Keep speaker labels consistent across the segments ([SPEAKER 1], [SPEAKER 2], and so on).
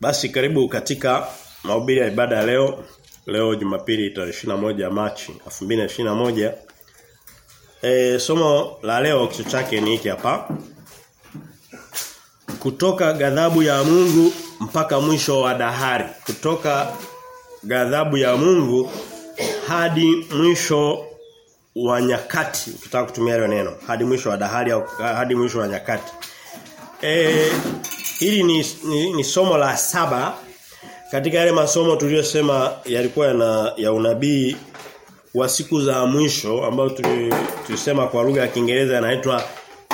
[SPEAKER 1] Basi karibu katika mahubiri ya ibada ya leo. Leo Jumapili tarehe 21 Machi 2021. E, somo la leo kichwa chake ni hiki hapa. Kutoka ghadhabu ya Mungu mpaka mwisho wa dahari. Kutoka ghadhabu ya Mungu hadi mwisho wa nyakati. Ukitaka kutumia hilo neno, hadi mwisho wa dahari au hadi mwisho wa nyakati. E, hili ni, ni, ni somo la saba katika yale masomo tuliyosema yalikuwa yana ya unabii wa siku za mwisho ambayo tulisema kwa lugha ya Kiingereza yanaitwa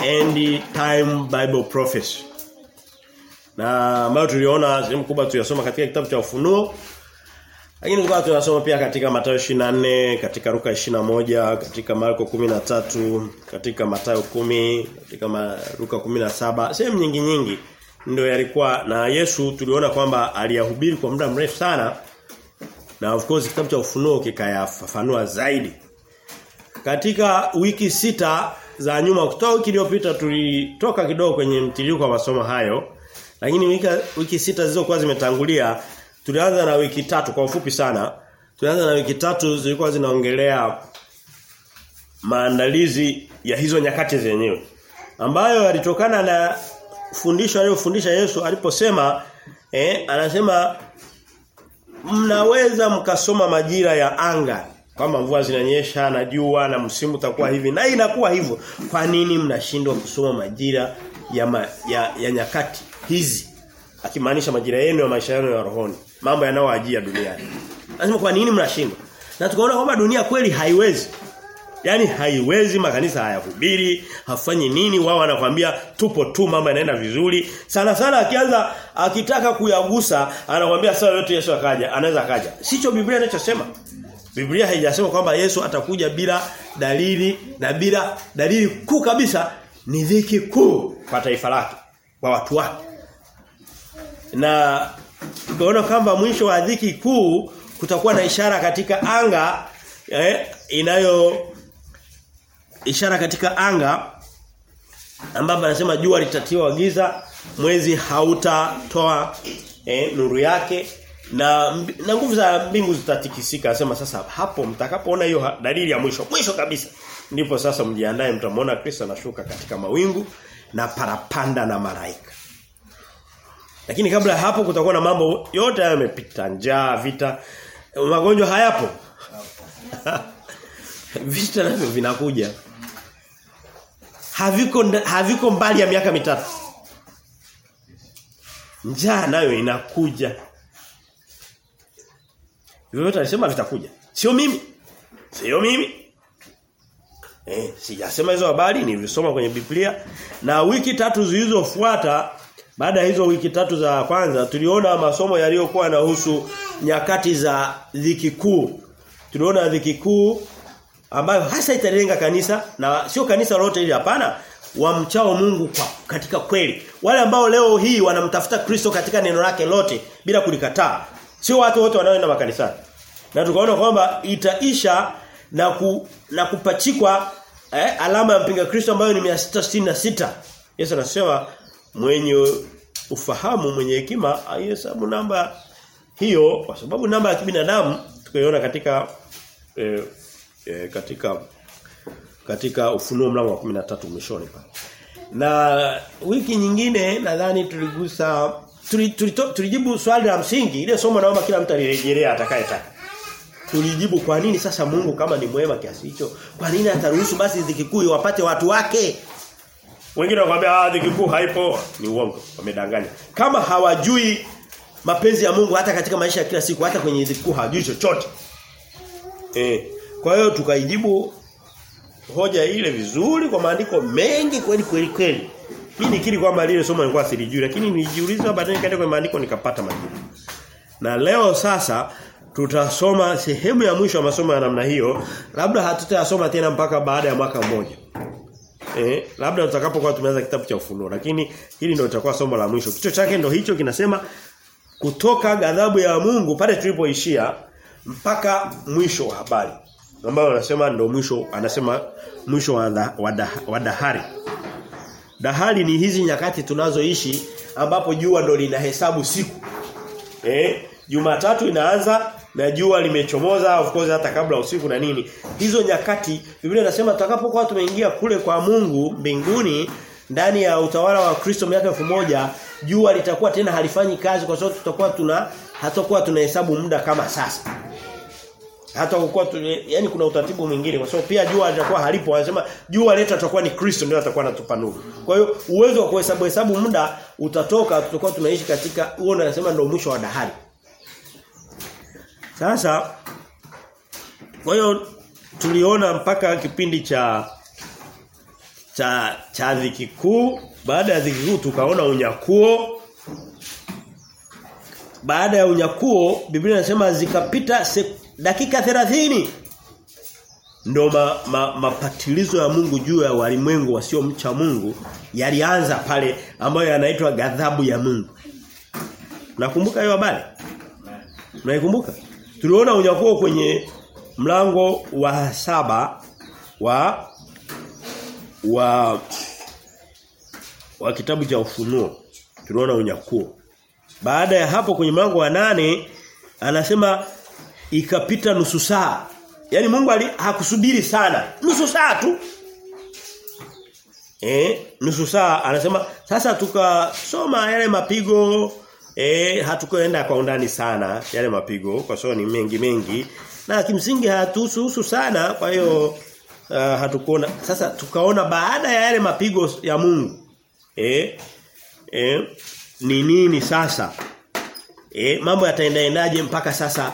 [SPEAKER 1] end time bible prophecy. Na ambayo tuliona sehemu kubwa tuliyosoma katika kitabu cha Ufunuo. Lakini tulikuwa tunasoma pia katika Mathayo 24, katika Luka 21, katika Marko 13, katika Mathayo 10, katika Luka 17, sehemu nyingi nyingi ndio yalikuwa na Yesu tuliona kwamba aliyahubiri kwa muda mrefu sana na of course kitabu cha ufunuo kikayafafanua zaidi. Katika wiki sita za nyuma kutoka wiki iliyopita tulitoka kidogo kwenye mtiririko wa masomo hayo. Lakini wiki, wiki sita zilizokuwa zimetangulia tulianza na wiki tatu kwa ufupi sana. Tulianza na wiki tatu zilikuwa zinaongelea maandalizi ya hizo nyakati zenyewe ambayo yalitokana na fundisho aliyofundisha Yesu aliposema eh anasema mnaweza mkasoma majira ya anga kwamba mvua zinanyesha na jua na msimu utakuwa hivi. Na inakuwa hivyo. Kwa nini mnashindwa kusoma majira ya, ma, ya ya nyakati hizi? Akimaanisha majira yenu ya maisha yenu ya rohoni. Mambo yanayowajia duniani. Lazima kwa nini mnashindwa? Na tukaona kwamba dunia kweli haiwezi Yaani haiwezi makanisa hayahubiri, hafanyi nini wao wanakwambia tupo tu mambo yanaenda vizuri. Sana sana akianza akitaka kuyagusa anakuambia saa yote Yesu akaja, anaweza akaja. Sicho Biblia inachosema. Biblia haijasema kwamba Yesu atakuja bila dalili na bila dalili kuu kabisa ni dhiki kuu kwa taifa lake, kwa watu wake. Na tukaona kwamba mwisho wa dhiki kuu kutakuwa na ishara katika anga eh, inayo ishara katika anga ambapo anasema jua litatiwa giza, mwezi hautatoa eh, nuru yake na na nguvu za mbingu zitatikisika. Anasema sasa hapo mtakapoona hiyo dalili ya mwisho, mwisho kabisa, ndipo sasa mjiandae mtamwona Kristo anashuka katika mawingu na parapanda na malaika. Lakini kabla ya hapo kutakuwa na mambo yote hayo yamepita, njaa, vita, magonjwa hayapo. vita navyo vinakuja haviko haviko mbali ya miaka mitatu. Njaa nayo inakuja. Yote alisema vitakuja. Sio mimi. Sio mimi. Eh sijasema hizo habari nilisoma kwenye Biblia. Na wiki tatu zilizofuata baada ya hizo wiki tatu za kwanza tuliona masomo yaliyokuwa yanahusu nyakati za dhiki kuu. Tuliona dhiki kuu ambayo hasa italenga kanisa na sio kanisa lote ili hapana wamchao Mungu kwa katika kweli. Wale ambao leo hii wanamtafuta Kristo katika neno lake lote bila kulikataa sio watu wote wanaoenda makanisani. Na tukaona kwamba itaisha na ku, na kupachikwa eh, alama ya mpinga Kristo ambayo ni 666 Yesu anasema mwenye ufahamu mwenye hekima ahesabu namba hiyo kwa sababu namba ya kibinadamu tukaiona katika eh, e, katika katika ufunuo mlango wa 13 mwishoni pale. Na wiki nyingine nadhani tuligusa tulijibu tuli, tuli swali la msingi ile somo naomba kila mtu alirejelea atakayetaka. Tulijibu kwa nini sasa Mungu kama ni mwema kiasi hicho? Kwa nini ataruhusu basi dhiki kuu wapate watu wake? Wengine wanakuambia ah dhiki kuu haipo, ni uongo, wamedanganya. Kama hawajui mapenzi ya Mungu hata katika maisha ya kila siku hata kwenye dhiki kuu hawajui chochote. Eh, kwa hiyo tukaijibu hoja ile vizuri kwa maandiko mengi kweli kweli kweli. Mimi nikiri kwamba lile somo nilikuwa silijui lakini nilijiuliza baadaye nikaenda kwenye maandiko nikapata majibu. Na leo sasa tutasoma sehemu ya mwisho ya masomo ya namna hiyo, labda hatutayasoma tena mpaka baada ya mwaka mmoja. Eh, labda tutakapokuwa tumeanza kitabu cha ufunuo, lakini hili ndio litakuwa somo la mwisho. Kichwa chake ndio hicho kinasema kutoka ghadhabu ya Mungu pale tulipoishia mpaka mwisho wa habari. Ambao anasema ndio mwisho anasema mwisho wa, wa, da, wa dahari. Dahari ni hizi nyakati tunazoishi ambapo jua ndo linahesabu siku. Eh, Jumatatu inaanza na jua limechomoza of course hata kabla usiku na nini. Hizo nyakati Biblia inasema tutakapokuwa tumeingia kule kwa Mungu mbinguni ndani ya utawala wa Kristo miaka moja jua litakuwa tena halifanyi kazi kwa sababu tutakuwa tuna hatakuwa tunahesabu muda kama sasa. Hata kwa yani kuna utaratibu mwingine kwa sababu pia jua litakuwa halipo anasema jua letu atakuwa ni Kristo ndio atakuwa anatupa nuru. Kwa hiyo uwezo wa kuhesabu hesabu muda utatoka tutakuwa tunaishi katika huo unasema ndio mwisho wa dahari. Sasa kwa hiyo tuliona mpaka kipindi cha cha cha dhiki kuu baada ya dhiki kuu tukaona unyakuo baada ya unyakuo Biblia inasema zikapita dakika 30 ndo ma, ma, mapatilizo ya Mungu juu ya walimwengu wasiomcha Mungu yalianza pale ambayo yanaitwa ghadhabu ya Mungu. Nakumbuka hiyo habari? Unaikumbuka? Tuliona unyakuo kwenye mlango wa saba wa wa wa kitabu cha ufunuo. Tuliona unyakuo. Baada ya hapo kwenye mlango wa nane anasema ikapita nusu saa. Yaani Mungu ali, hakusubiri sana. Nusu saa tu. Eh, nusu saa anasema sasa tukasoma yale mapigo eh hatukoenda kwa undani sana yale mapigo kwa sababu ni mengi mengi na kimsingi hatuhusu sana kwa hiyo uh, hatukuona sasa tukaona baada ya yale mapigo ya Mungu eh eh ni nini sasa eh mambo yataendaendaje mpaka sasa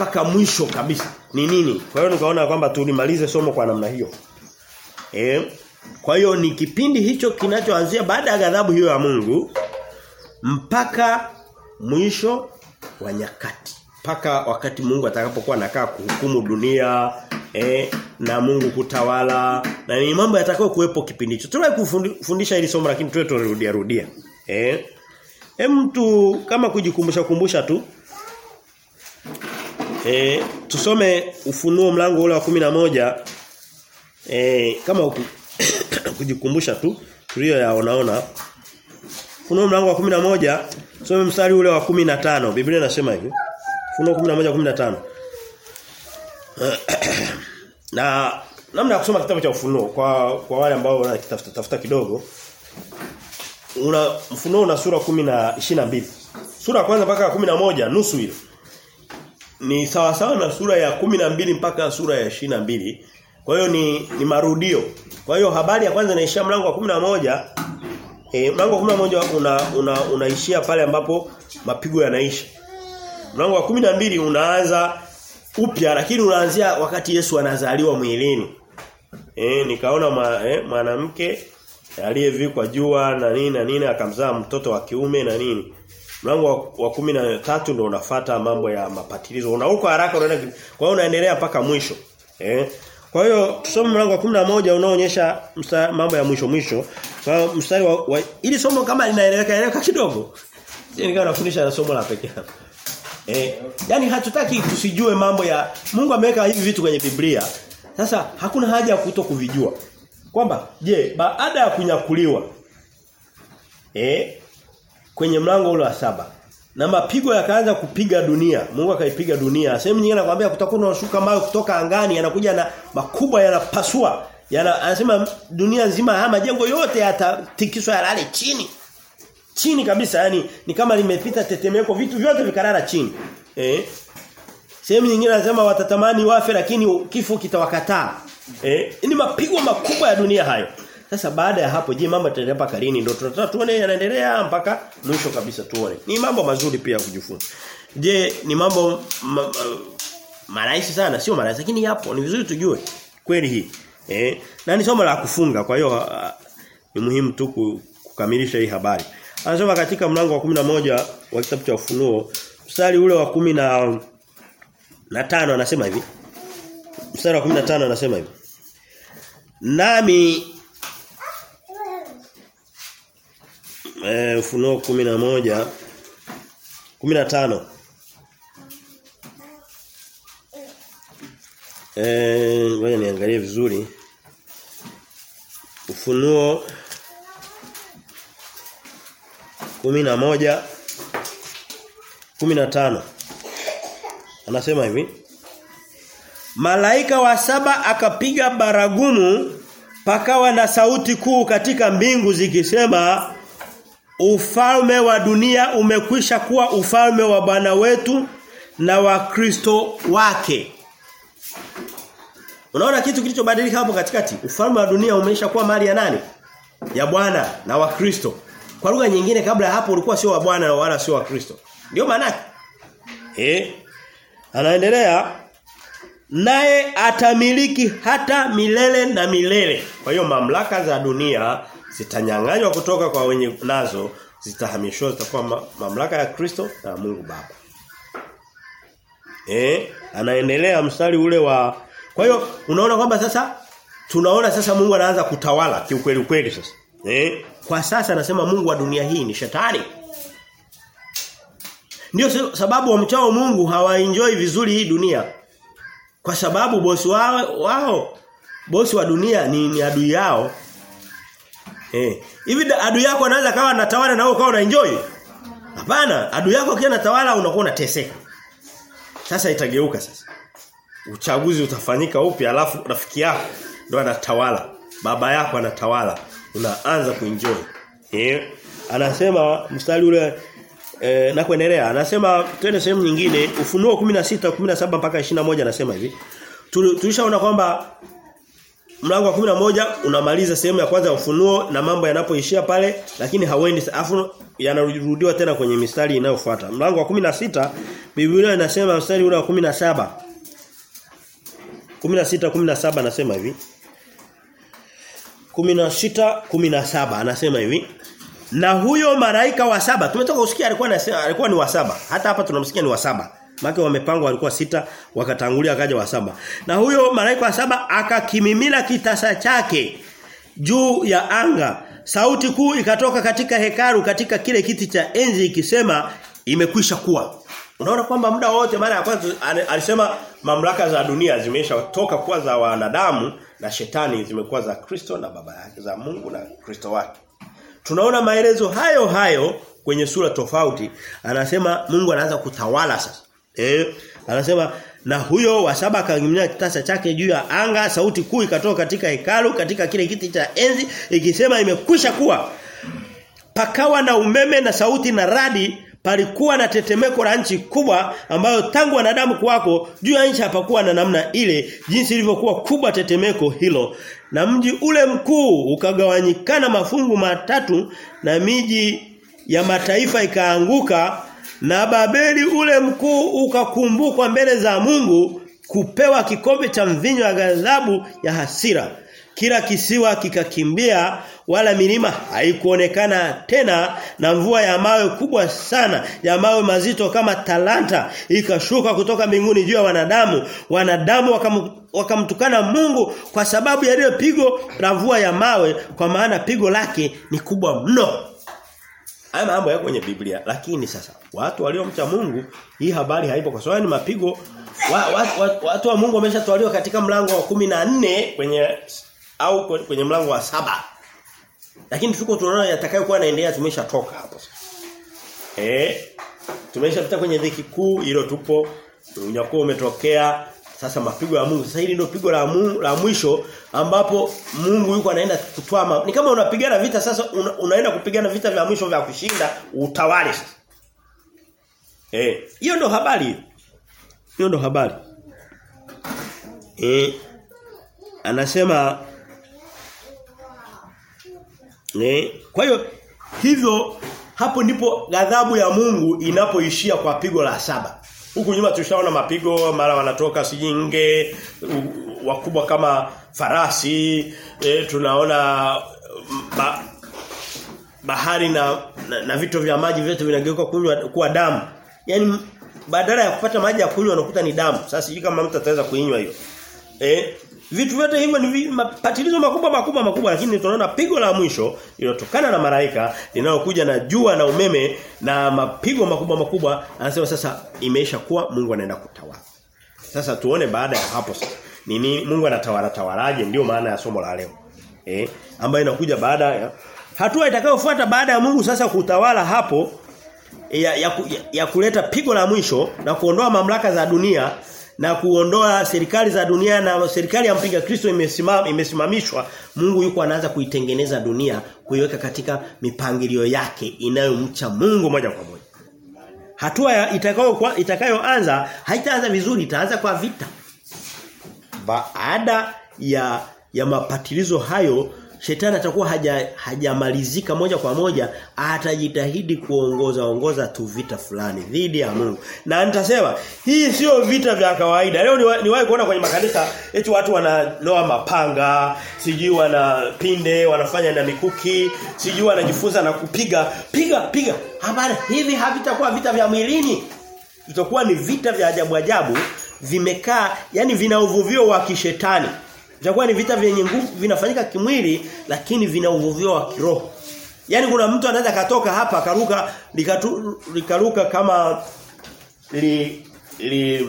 [SPEAKER 1] mpaka mwisho kabisa ni nini kwa hiyo nikaona kwamba tulimalize somo kwa namna hiyo eh kwa hiyo ni kipindi hicho kinachoanzia baada ya ghadhabu hiyo ya Mungu mpaka mwisho wa nyakati mpaka wakati Mungu atakapokuwa anakaa kuhukumu dunia eh, na Mungu kutawala na ni mambo yatakayo kuwepo kipindi hicho. Tuliwahi kufundisha hili somo lakini tuwe tunarudia rudia. Eh? Hem tu kama kujikumbusha kumbusha tu. Eh, tusome ufunuo mlango ule wa kumi na moja eh, kama uku, kujikumbusha tu tulio yaonaona. Ufunuo mlango wa kumi na moja tusome mstari ule wa kumi na tano Biblia inasema hivi. Ufunuo 11 15. na namna ya kusoma kitabu cha ufunuo kwa kwa wale ambao wanatafuta tafuta kidogo una ufunuo una sura 10 na 22. Sura ya kwanza mpaka ya 11 nusu hiyo. Ni sawa sawa na sura ya 12 mpaka sura ya 22. Kwa hiyo ni ni marudio. Kwa hiyo habari ya kwanza inaishia mlango wa 11 eh mlango wa 11 una, una unaishia pale ambapo mapigo yanaisha. Mlango wa 12 unaanza upya lakini unaanzia wakati Yesu anazaliwa mwilini. Eh nikaona mwanamke eh, aliyevikwa jua na nini na nini akamzaa mtoto wa kiume na nini. Mlango wa, wa kumi na tatu ndio unafata mambo ya mapatilizo. Unaruka haraka unaenda kwa hiyo unaendelea mpaka mwisho. Eh kwa hiyo tusome mlango wa 11 unaoonyesha mambo ya mwisho mwisho. Kwa mstari wa, wa ili somo kama linaeleweka eleweka kidogo. Sisi nikawa nafundisha na somo la pekee. Eh, yani hatutaki tusijue mambo ya Mungu ameweka hivi vitu kwenye Biblia. Sasa hakuna haja ya kuto kuvijua. Kwamba je, baada ya kunyakuliwa eh kwenye mlango ule wa saba. Na mapigo yakaanza kupiga dunia. Mungu akaipiga dunia. Sehemu nyingine anakuambia kutakuwa na washuka mawe kutoka angani yanakuja na makubwa yanapasua. Yana anasema dunia nzima haya majengo yote yatatikiswa yalale chini. Chini kabisa yani ni kama limepita tetemeko vitu vyote vikarara chini. Eh sehemu nyingine anasema watatamani wafe lakini kifo kitawakataa. Eh ni mapigo makubwa ya dunia hayo sasa baada ya hapo je mambo yataendelea mpaka lini? Ndio tunataka tuone yanaendelea mpaka mwisho kabisa tuone. Ni mambo mazuri pia kujifunza. Je ni mambo ma, ma, marahisi sana? Sio marahisi lakini yapo. Ni vizuri tujue kweli hii. Eh na ni somo la kufunga kwa hiyo uh, ni muhimu tu kukamilisha hii habari. Anasema katika mlango wa 11 wa kitabu cha Ufunuo, mstari ule wa kumi na na tano anasema hivi. Mstari wa 15 anasema hivi. Nami eh Ufunuo 11 15 Eh, ngoja niangalie vizuri. Ufunuo kumi na moja 15 anasema hivi Malaika wa saba akapiga baragumu pakawa na sauti kuu katika mbingu zikisema ufalme wa dunia umekwisha kuwa ufalme wa Bwana wetu na wa Kristo wake. Unaona kitu kilichobadilika hapo katikati? Ufalme wa dunia umeisha kuwa mali ya nani? Ya Bwana na wa Kristo. Kwa lugha nyingine kabla hapo ulikuwa sio wa Bwana wala sio wa Kristo. Ndio maana Eh? Anaendelea naye atamiliki hata milele na milele. Kwa hiyo mamlaka za dunia zitanyang'anywa kutoka kwa wenye nazo, zitahamishwa zitakuwa ma, mamlaka ya Kristo na Mungu Baba. Eh, anaendelea mstari ule wa Kwa hiyo unaona kwamba sasa tunaona sasa Mungu anaanza kutawala kiukweli kweli sasa. Eh? Kwa sasa anasema Mungu wa dunia hii ni shetani. Ndio sababu wamchao Mungu hawaenjoy vizuri hii dunia. Kwa sababu bosi wao wao bosi wa dunia ni, ni adui yao. Eh. Hivi adui yako anaweza kawa anatawala na wewe ukawa unaenjoy? Hapana, adui yako kia anatawala unakuwa unateseka. Sasa itageuka sasa. Uchaguzi utafanyika upya alafu rafiki yako ndo anatawala. Baba yako anatawala. Unaanza kuenjoy. Eh. Anasema mstari ule E, na kuendelea anasema twende sehemu nyingine ufunuo 16 17 mpaka 21 anasema hivi tulishaona kwamba mlango wa 11 unamaliza sehemu ya kwanza ya ufunuo na mambo yanapoishia pale lakini hawendi. Afu yanarudiwa tena kwenye mistari inayofuata. Mlango wa 16 Biblia inasema mstari ule wa 17 16 17 anasema hivi. 16 17 anasema hivi. Na huyo malaika wa saba tumetoka kusikia alikuwa alikuwa ni wa saba. Hata hapa tunamsikia ni wa saba. Maana wamepangwa walikuwa sita wakatangulia akaja wa saba. Na huyo malaika wa saba akakimimina kitasa chake juu ya anga. Sauti kuu ikatoka katika hekaru katika kile kiti cha enzi ikisema imekwisha kuwa. Unaona kwamba muda wote mara ya kwanza alisema mamlaka za dunia zimeshatoka kuwa za wanadamu na shetani zimekuwa za Kristo na baba yake za Mungu na Kristo wake. Tunaona maelezo hayo hayo kwenye sura tofauti. Anasema Mungu anaanza kutawala sasa. Eh, anasema na huyo wa saba akagimia kitasa chake juu ya anga, sauti kuu ikatoka katika hekalu katika kile kiti cha enzi ikisema imekwisha kuwa. Pakawa na umeme na sauti na radi palikuwa na tetemeko la nchi kubwa ambayo tangu wanadamu kuwako juu ya nchi hapakuwa na namna ile jinsi ilivyokuwa kubwa tetemeko hilo na mji ule mkuu ukagawanyikana mafungu matatu na miji ya mataifa ikaanguka na Babeli ule mkuu ukakumbukwa mbele za Mungu kupewa kikombe cha mvinyo wa ghadhabu ya hasira. Kila kisiwa kikakimbia wala milima haikuonekana tena na mvua ya mawe kubwa sana ya mawe mazito kama talanta ikashuka kutoka mbinguni juu ya wanadamu. Wanadamu wakam, wakamtukana Mungu kwa sababu ya ile pigo la mvua ya mawe kwa maana pigo lake ni kubwa mno Haya mambo yako kwenye Biblia lakini sasa watu waliomcha Mungu hii habari haipo kwa sababu ni mapigo. Wa, wa, wa, watu wa Mungu wameshatwaliwa katika mlango wa kumi na nne kwenye au kwenye mlango wa saba. Lakini tuko tunaona yatakayokuwa yanaendelea tumeshatoka hapo sasa. Eh tumeshapita kwenye dhiki kuu hilo tupo. Unyakuo umetokea sasa mapigo ya Mungu. Sasa hili ndio pigo la Mungu, la mwisho ambapo Mungu yuko anaenda kutwama. Ni kama unapigana vita sasa una, unaenda kupigana vita vya mwisho vya kushinda utawale sasa. Eh hiyo ndio habari. Hiyo ndio habari. Eh anasema Eh, kwa hiyo hivyo hapo ndipo ghadhabu ya Mungu inapoishia kwa pigo la saba. Huku nyuma tushaona mapigo mara wanatoka sijinge wakubwa kama farasi, e, tunaona ba, bahari na, na, na vitu vya maji vyote vinageuka kunywa kuwa damu. Yaani badala ya kupata maji ya kunywa unakuta ni damu. Sasa sijui kama mtu ataweza kuinywa hiyo. Eh, Vitu vyote hivyo ni mapatilizo makubwa makubwa makubwa lakini tunaona pigo la mwisho lilotokana na malaika linalokuja na jua na umeme na mapigo makubwa makubwa anasema sasa imeisha kuwa Mungu anaenda kutawala. Sasa tuone baada ya hapo sasa. Nini Mungu anatawala tawalaje ndio maana ya somo la leo. Eh ambayo inakuja baada ya hatua itakayofuata baada ya Mungu sasa kutawala hapo ya, ya, ya, ya kuleta pigo la mwisho na kuondoa mamlaka za dunia na kuondoa serikali za dunia na serikali ya mpinga Kristo imesimama imesimamishwa Mungu yuko anaanza kuitengeneza dunia kuiweka katika mipangilio yake inayomcha Mungu moja kwa moja. Hatua itakayo itakayoanza haitaanza vizuri itaanza kwa vita. Baada ya ya mapatilizo hayo shetani atakuwa haja hajamalizika moja kwa moja atajitahidi kuongoza ongoza tu vita fulani dhidi ya Mungu. Na nitasema hii sio vita vya kawaida. Leo niwahi ni kuona kwenye makanisa eti watu wanaloa mapanga sijui wana pinde wanafanya na mikuki sijui wanajifunza na kupiga. Piga piga. Habari hivi havitakuwa vita vya mwilini? Vitakuwa ni vita vya ajabu ajabu vimekaa yani vina uvuvio wa kishetani Vitakuwa ni vita vyenye nguvu vinafanyika kimwili lakini vina uvuvio wa kiroho. Yaani kuna mtu anaweza katoka hapa akaruka likaruka kama li, li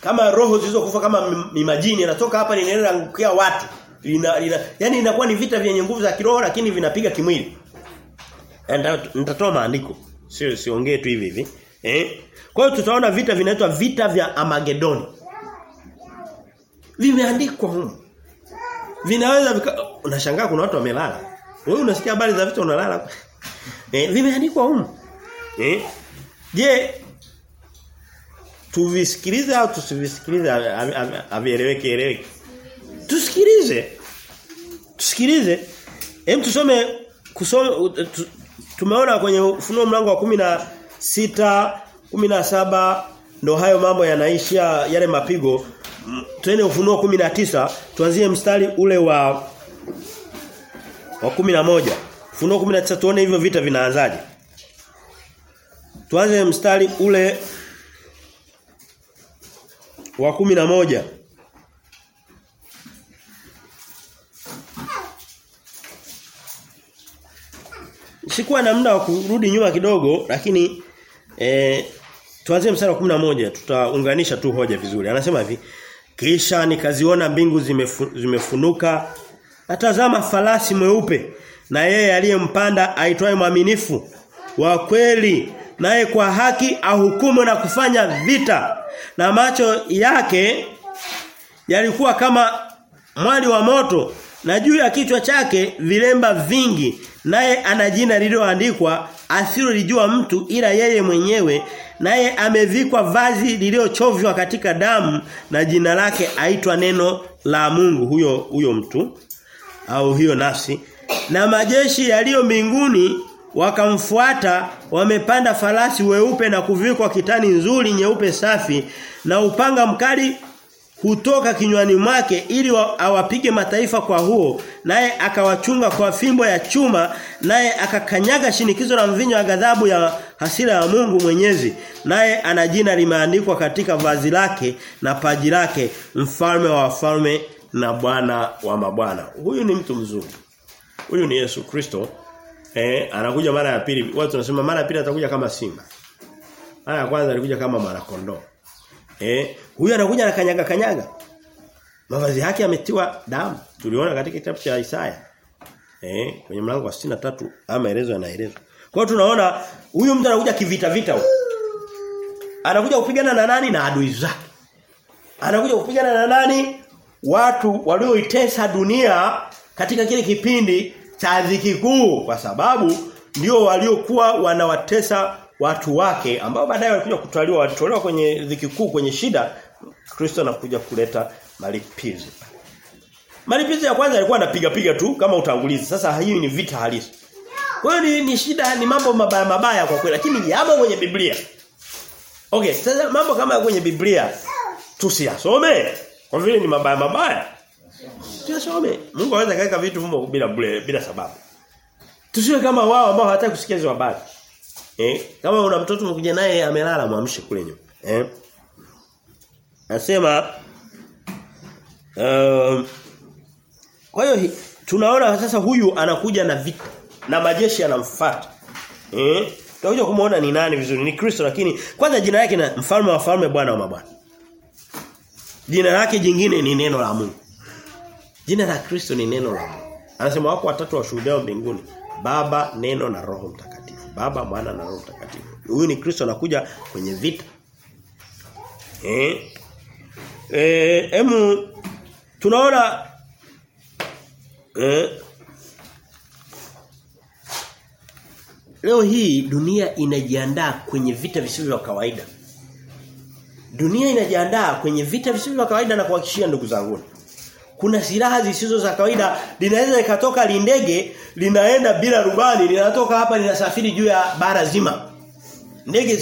[SPEAKER 1] kama roho zilizokufa kama mimajini anatoka hapa linaenda kuangukia watu. Lina, lina, yani inakuwa ni vita vyenye nguvu za kiroho lakini vinapiga kimwili. Nitatoa maandiko. Sio siongee tu hivi hivi. Eh? Kwa hiyo tutaona vita vinaitwa vita vya Amagedoni vimeandikwa huko. Vinaweza vika... unashangaa kuna watu wamelala. Wewe unasikia habari za vita unalala. Eh, vimeandikwa huko. Eh? Je, tuvisikilize au tusivisikilize avieleweke eleweke? Tusikilize. Tusikilize. Hem tusome kusome tu, tumeona kwenye ufunuo mlango wa kumi na sita kumi na saba ndo hayo mambo yanaisha yale mapigo Twende ufunuo 19 tuanzie mstari ule wa wa 11. Ufunuo 19 tuone hivyo vita vinaanzaje. Tuanze mstari ule wa 11. Sikuwa na muda wa kurudi nyuma kidogo lakini eh tuanze mstari wa 11 tutaunganisha tu hoja vizuri. Anasema hivi kisha nikaziona mbingu zimefu, zimefunuka. Natazama falasi mweupe na yeye aliyempanda aitwaye mwaminifu. Wa kweli naye kwa haki ahukumu na kufanya vita. Na macho yake yalikuwa kama mwali wa moto na juu ya kichwa chake vilemba vingi naye ana jina lililoandikwa asilolijua mtu ila yeye mwenyewe naye amevikwa vazi lililochovya katika damu na jina lake aitwa neno la Mungu huyo huyo mtu au hiyo nafsi. Na majeshi yaliyo mbinguni wakamfuata wamepanda farasi weupe na kuvikwa kitani nzuri nyeupe safi na upanga mkali hutoka kinywani mwake ili wa, awapige mataifa kwa huo naye akawachunga kwa fimbo ya chuma naye akakanyaga shinikizo la mvinyo wa ghadhabu ya hasira ya Mungu Mwenyezi. Naye ana jina limeandikwa katika vazi lake na paji lake mfalme wa wafalme na bwana wa mabwana. Huyu ni mtu mzuri. Huyu ni Yesu Kristo. Eh anakuja mara ya pili. Watu wanasema mara ya pili atakuja kama simba. Mara ya kwanza alikuja kama mwana kondoo Eh, huyu anakuja na kanyaga. Mavazi yake yametiwa damu. Tuliona katika kitabu cha Isaya. Eh, kwenye mlango wa 63 ama maelezo yanaelezwa. Kwa hiyo tunaona huyu mtu anakuja kivita vita huko. Anakuja kupigana na nani na adui zake. Anakuja kupigana na nani? Watu walioitesa dunia katika kile kipindi cha dhiki kuu kwa sababu ndio waliokuwa wanawatesa watu wake ambao baadaye walikuja kutwaliwa walitolewa kwenye dhiki kuu kwenye shida Kristo anakuja kuleta malipizi. Malipizi ya kwanza yalikuwa anapiga piga tu kama utangulizi. Sasa hii ni vita halisi. Kwa hiyo ni, ni shida ni mambo mabaya mabaya kwa kweli lakini yamo kwenye Biblia. Okay, sasa mambo kama kwenye Biblia tusiyasome kwa vile ni mabaya mabaya. Tusiyasome. Mungu anaweza kaweka vitu humo bila bila sababu. Tusiwe kama wao ambao hawataka kusikia hizo habari. Eh, kama una mtoto mkuja naye amelala mwamshe kule nyuma. Eh? Nasema um, kwa hiyo tunaona sasa huyu anakuja na vita na majeshi yanamfuata. Eh? Tutakuja kumuona ni nani vizuri ni Kristo lakini kwanza jina lake na mfalme wa falme bwana wa mabwana. Jina lake jingine ni neno la Mungu. Jina la Kristo ni neno la Mungu. Anasema wako watatu washuhudiao mbinguni, Baba, Neno na Roho Mtakatifu. Baba, Mwana na Roho Mtakatifu. Huyu ni Kristo anakuja kwenye vita. Eh? Eh, emu tunaona eh Leo hii dunia inajiandaa kwenye vita visivyo vya kawaida. Dunia inajiandaa kwenye vita visivyo vya kawaida na kuhakikishia ndugu zangu. Kuna silaha zisizo za kawaida linaweza ikatoka lindege linaenda bila rubani linatoka hapa linasafiri juu ya bara zima. Ndege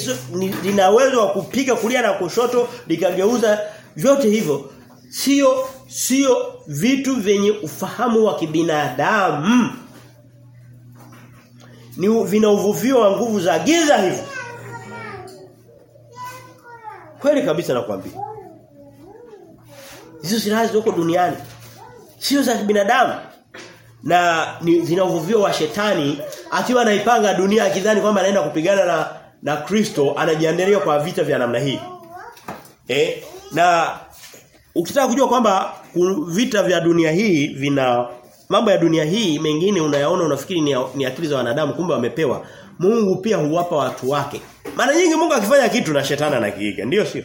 [SPEAKER 1] lina uwezo wa kupiga kulia na kushoto likageuza vyote hivyo sio sio vitu vyenye ufahamu wa kibinadamu ni vina uvuvio wa nguvu za giza hivyo. Kweli kabisa nakwambia. Hizo silaha zilizoko duniani sio za binadamu na zina wa shetani akiwa anaipanga dunia akidhani kwamba anaenda kupigana na na Kristo anajiandalia kwa vita vya namna hii. Eh? Na ukitaka kujua kwamba vita vya dunia hii vina mambo ya dunia hii mengine unayaona unafikiri ni, ni akili za wanadamu kumbe wamepewa. Mungu pia huwapa watu wake. Mara nyingi Mungu akifanya kitu na shetani anakiiga, ndio sio?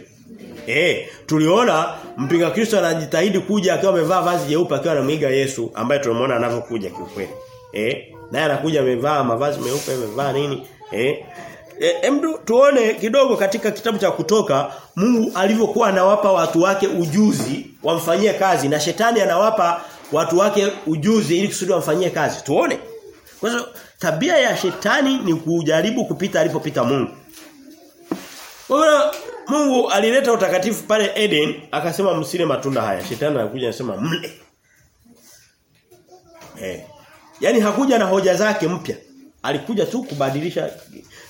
[SPEAKER 1] Eh, tuliona mpinga Kristo anajitahidi kuja akiwa amevaa vazi jeupe akiwa anamwiga Yesu ambaye tunamwona anavyokuja kiukweli. Eh, naye anakuja amevaa mavazi meupe, amevaa nini? Eh, E, mdu, tuone kidogo katika kitabu cha kutoka Mungu alivyokuwa anawapa watu wake ujuzi wamfanyie kazi na shetani anawapa watu wake ujuzi ili kusudi wamfanyie kazi. Tuone. Kwa hiyo tabia ya shetani ni kujaribu kupita alipopita Mungu. Kwa Mungu alileta utakatifu pale Eden akasema msile matunda haya. Shetani anakuja anasema mle. Eh. Yaani hakuja na hoja zake mpya. Alikuja tu kubadilisha.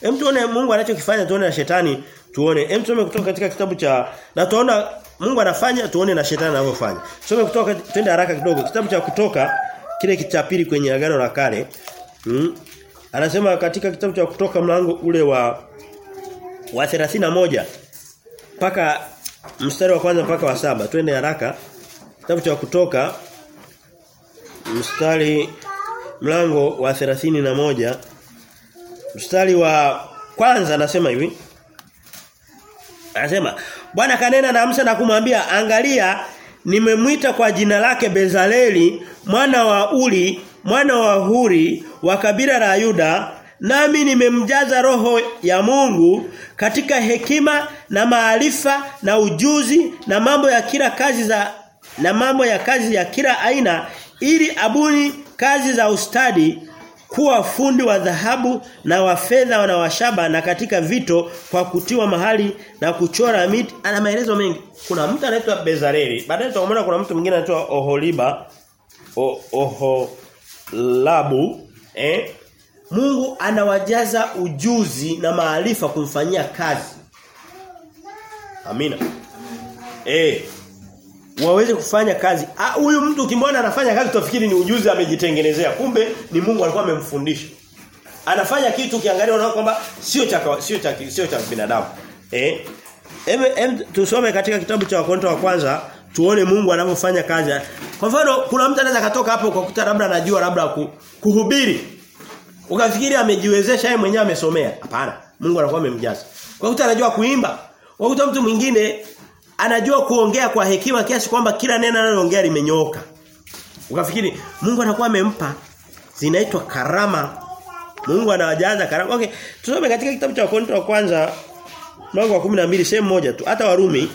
[SPEAKER 1] Hem tuone Mungu anachokifanya tuone na shetani tuone. Hem tusome kutoka katika kitabu cha na tuona Mungu anafanya tuone na shetani anavyofanya. Tusome kutoka twende haraka kidogo. Kitabu cha kutoka kile cha pili kwenye agano la kale. Mm. Anasema katika kitabu cha kutoka mlango ule wa wa 31 mpaka mstari wa kwanza mpaka wa saba. Twende haraka. Kitabu cha kutoka mstari mlango wa 31 mstari wa kwanza anasema hivi. Anasema Bwana kanena na Musa na kumwambia angalia nimemwita kwa jina lake Bezaleli mwana wa Uli mwana wa Huri wa kabila la Yuda nami nimemjaza roho ya Mungu katika hekima na maarifa na ujuzi na mambo ya kila kazi za na mambo ya kazi ya kila aina ili abuni kazi za ustadi kuwa fundi wa dhahabu na wa fedha na wa shaba na katika vito kwa kutiwa mahali na kuchora miti. Ana maelezo mengi. Kuna mtu anaitwa Bezareli baadaye tutaona kuna mtu mwingine anaitwa Oholiba. O, Oholabu eh Mungu anawajaza ujuzi na maarifa kumfanyia kazi Amina eh waweze kufanya kazi. Huyu mtu ukimwona anafanya kazi utafikiri ni ujuzi amejitengenezea. Kumbe ni Mungu alikuwa amemfundisha. Anafanya kitu kiangalia unaona kwamba sio cha sio cha sio cha binadamu. Eh? Em, em tusome katika kitabu cha wakonto wa kwanza tuone Mungu anavyofanya kazi. Kwa mfano kuna mtu anaweza katoka hapo kwa kuta labda anajua labda kuhubiri. Ukafikiri amejiwezesha yeye mwenyewe amesomea. Hapana. Mungu anakuwa amemjaza. Kwa kuta anajua kuimba. Kwa kuta mtu mwingine anajua kuongea kwa hekima kiasi kwamba kila neno analoongea limenyooka. Ukafikiri Mungu anakuwa amempa zinaitwa karama. Mungu anawajaza karama. Okay, tusome katika kitabu cha Wakorintho wa kwanza mlango wa 12 sehemu moja tu. Hata Warumi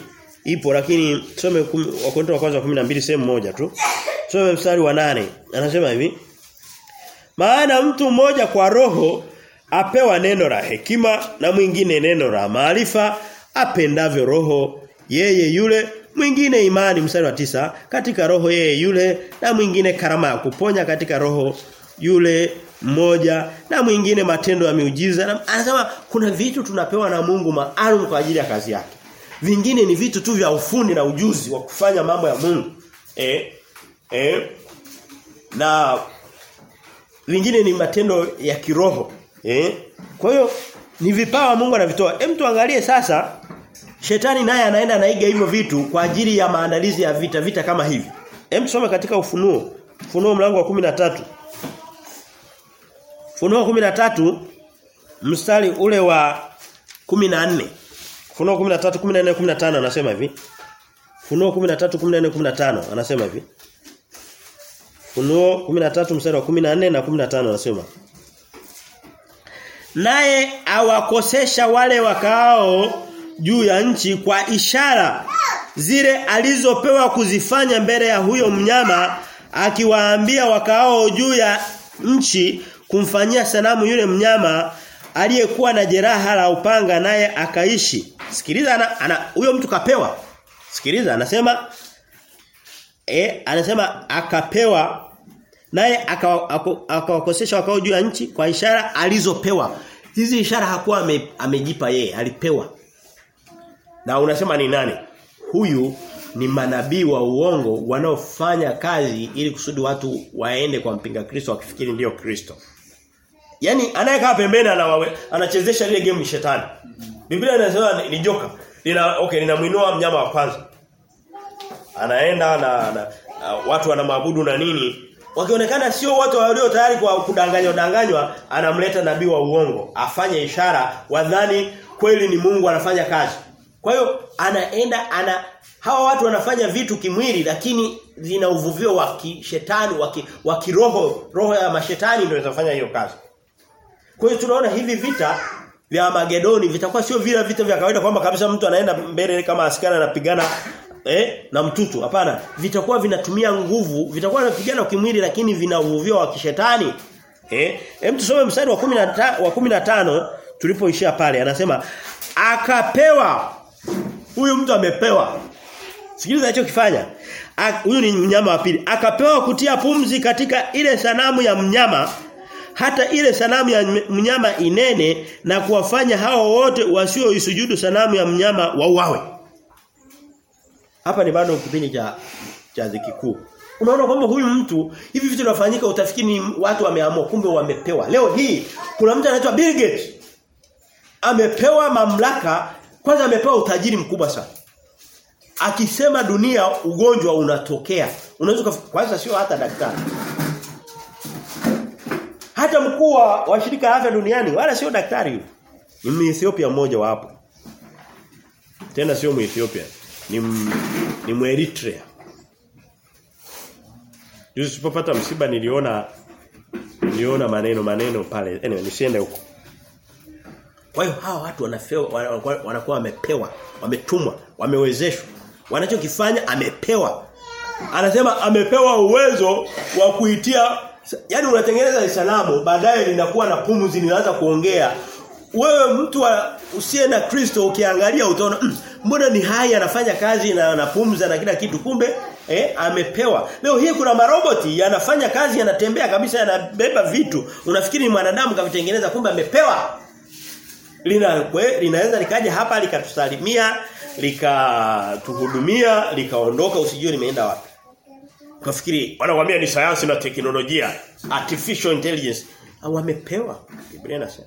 [SPEAKER 1] ipo lakini tusome Wakorintho wa kwanza wa 12 sehemu moja tu. Tusome mstari wa nane Anasema hivi. Maana mtu mmoja kwa roho apewa neno la hekima na mwingine neno la maarifa apendavyo roho yeye yule mwingine imani mstari wa tisa katika roho yeye yule na mwingine karama ya kuponya katika roho yule mmoja na mwingine matendo ya miujiza na anasema kuna vitu tunapewa na Mungu maalum kwa ajili ya kazi yake. Vingine ni vitu tu vya ufundi na ujuzi wa kufanya mambo ya Mungu. Eh eh na vingine ni matendo ya kiroho eh kwa hiyo ni vipawa Mungu anavitoa hem tuangalie sasa Shetani naye anaenda naiga hivyo vitu kwa ajili ya maandalizi ya vita vita kama hivi. Hem tusome katika ufunuo. Ufunuo mlango wa 13. Ufunuo wa 13 mstari ule wa 14 Ufunuo 13 14 15 anasema hivi Ufunuo 13 14 15 anasema hivi Funuo 13 mstari wa 14 na 15 anasema Naye awakosesha wale wakao juu ya nchi kwa ishara zile alizopewa kuzifanya mbele ya huyo mnyama akiwaambia wakao juu ya nchi kumfanyia sanamu yule mnyama aliyekuwa na jeraha la upanga naye akaishi. Sikiliza ana, ana huyo mtu kapewa. Sikiliza anasema eh anasema akapewa naye akawakosesha wakao juu ya nchi kwa ishara alizopewa. Hizi ishara hakuwa ame, amejipa yeye, alipewa. Na unasema ni nani? Huyu ni manabii wa uongo wanaofanya kazi ili kusudi watu waende kwa mpinga Kristo wakifikiri ndiyo Kristo. Yaani anayekaa pembeni anachezesha ile game shetani. Biblia inasema ni joka. Lina okay linamuinua mnyama wa kwanza. Anaenda na, na uh, watu wanamwabudu na nini? Wakionekana sio watu walio tayari kwa kudanganywa danganywa, anamleta nabii wa uongo, afanye ishara wadhani kweli ni Mungu anafanya kazi. Kwa hiyo anaenda ana hawa watu wanafanya vitu kimwili lakini zina uvuvio wa kishetani wa kiroho roho ya mashetani ndio inafanya hiyo kazi. Kwa hiyo tunaona hivi vita vya Magedoni vitakuwa sio vile vita vya kawaida kwamba kabisa mtu anaenda mbele kama askari anapigana eh? Na mtutu. Hapana. Vitakuwa vinatumia nguvu. Vitakuwa vinapigana kimwili lakini vina wa kishetani. Eh? Hem tusome mstari wa 15 wa 15 tulipoishia pale. Anasema akapewa. Huyu mtu amepewa. Sikiliza alichokifanya. Huyu ni mnyama wa pili. Akapewa kutia pumzi katika ile sanamu ya mnyama. Hata ile sanamu ya mnyama inene na kuwafanya hao wote wasioisujudu sanamu ya mnyama wauawe hapa ni bado kipindi cha cha dhiki unaona kwamba huyu mtu hivi vitu vinafanyika utafikiri ni watu wameamua kumbe wamepewa. Leo hii kuna mtu anaitwa Bill Gates. Amepewa mamlaka kwanza amepewa utajiri mkubwa sana. Akisema dunia ugonjwa unatokea. Unaweza kwanza sio hata daktari. Hata mkuu wa shirika la afya duniani wala sio daktari. Ni Ethiopia mmoja wa hapo tena sio Ethiopia ni ni Mueritrea Juzi sipopata msiba niliona niliona maneno maneno pale. Anyway nisiende huko. Kwa hiyo hawa watu wanafewa wanakuwa wamepewa wametumwa wamewezeshwa. Wanachokifanya amepewa. Anasema amepewa uwezo wa kuitia Yaani unatengeneza salamu baadaye linakuwa na pumzi linaanza kuongea wewe mtu usiye na Kristo ukiangalia utaona mm, mbona ni hai anafanya kazi na anapumza na kila kitu kumbe eh amepewa leo hii kuna maroboti yanafanya kazi yanatembea kabisa yanabeba vitu unafikiri ni mwanadamu kavitengeneza kumbe amepewa lina linaweza likaja hapa likatusalimia likatuhudumia likaondoka usijue limeenda wapi Unafikiri wanakuambia ni sayansi na teknolojia, artificial intelligence. Au wamepewa. Biblia inasema.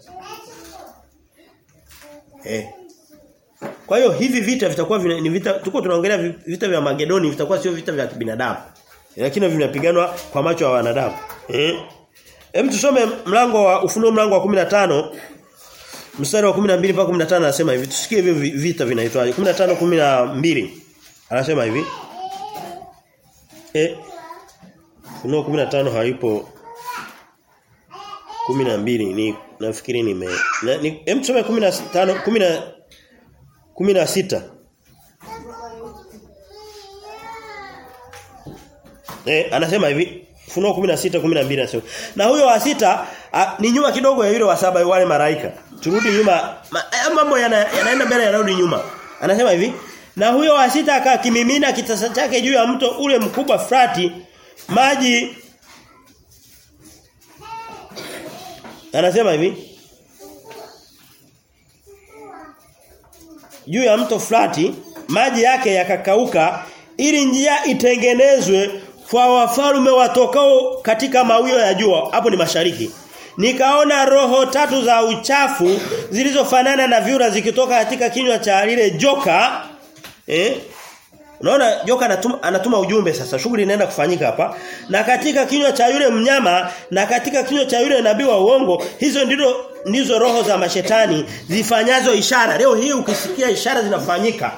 [SPEAKER 1] Eh. Kwa hiyo hivi vita vitakuwa vina, ni vita tuko tunaongelea vita vya Magedoni vitakuwa sio vita vya binadamu. Lakini vinapiganwa kwa macho ya wanadamu. Eh. Hem tusome mlango wa ufunuo mlango wa 15 mstari wa 12 mpaka 15 anasema hivi tusikie hivi vita vinaitwaje 15 12 anasema hivi Eh Ufunuo 15 haipo 12 ni nafikiri nime na, ni hem tusome 15 10 16 Eh anasema hivi Funuo 16 12 anasema. Na huyo wa sita a, ni nyuma kidogo ya yule wa saba wale malaika. Turudi nyuma. Ma, mambo yana, yanaenda mbele yanarudi nyuma. Anasema hivi na huyo wa sita akakimimina kitasa chake juu ya mto ule mkubwa Frati maji Anasema hivi. Juu ya mto Frati maji yake yakakauka ili njia itengenezwe kwa wafalme watokao katika mawio ya jua hapo ni mashariki. Nikaona roho tatu za uchafu zilizofanana na vyura zikitoka katika kinywa cha lile joka eh Unaona joka anatuma, anatuma ujumbe sasa shughuli inaenda kufanyika hapa na katika kinywa cha yule mnyama na katika kinywa cha yule nabii wa uongo hizo ndizo ndizo roho za mashetani zifanyazo ishara leo hii ukisikia ishara zinafanyika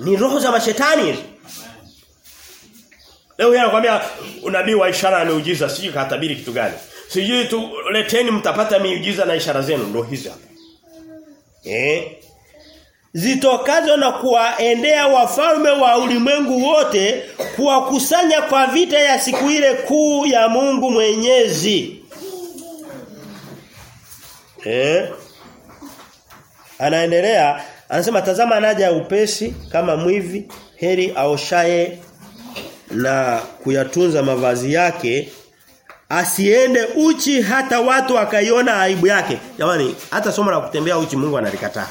[SPEAKER 1] ni roho za mashetani Leo yeye anakuambia unabii wa ishara na miujiza sijui katabiri kitu gani. Sijui tu leteni mtapata miujiza na ishara zenu ndio hapa. Eh? Zitokazo na kuwaendea wafalme wa ulimwengu wote kuwakusanya kwa vita ya siku ile kuu ya Mungu Mwenyezi. Eh? Anaendelea anasema tazama anaja upesi kama mwivi heri aoshaye na kuyatunza mavazi yake asiende uchi hata watu wakaiona aibu yake. Jamani, hata somo la kutembea uchi Mungu analikataa.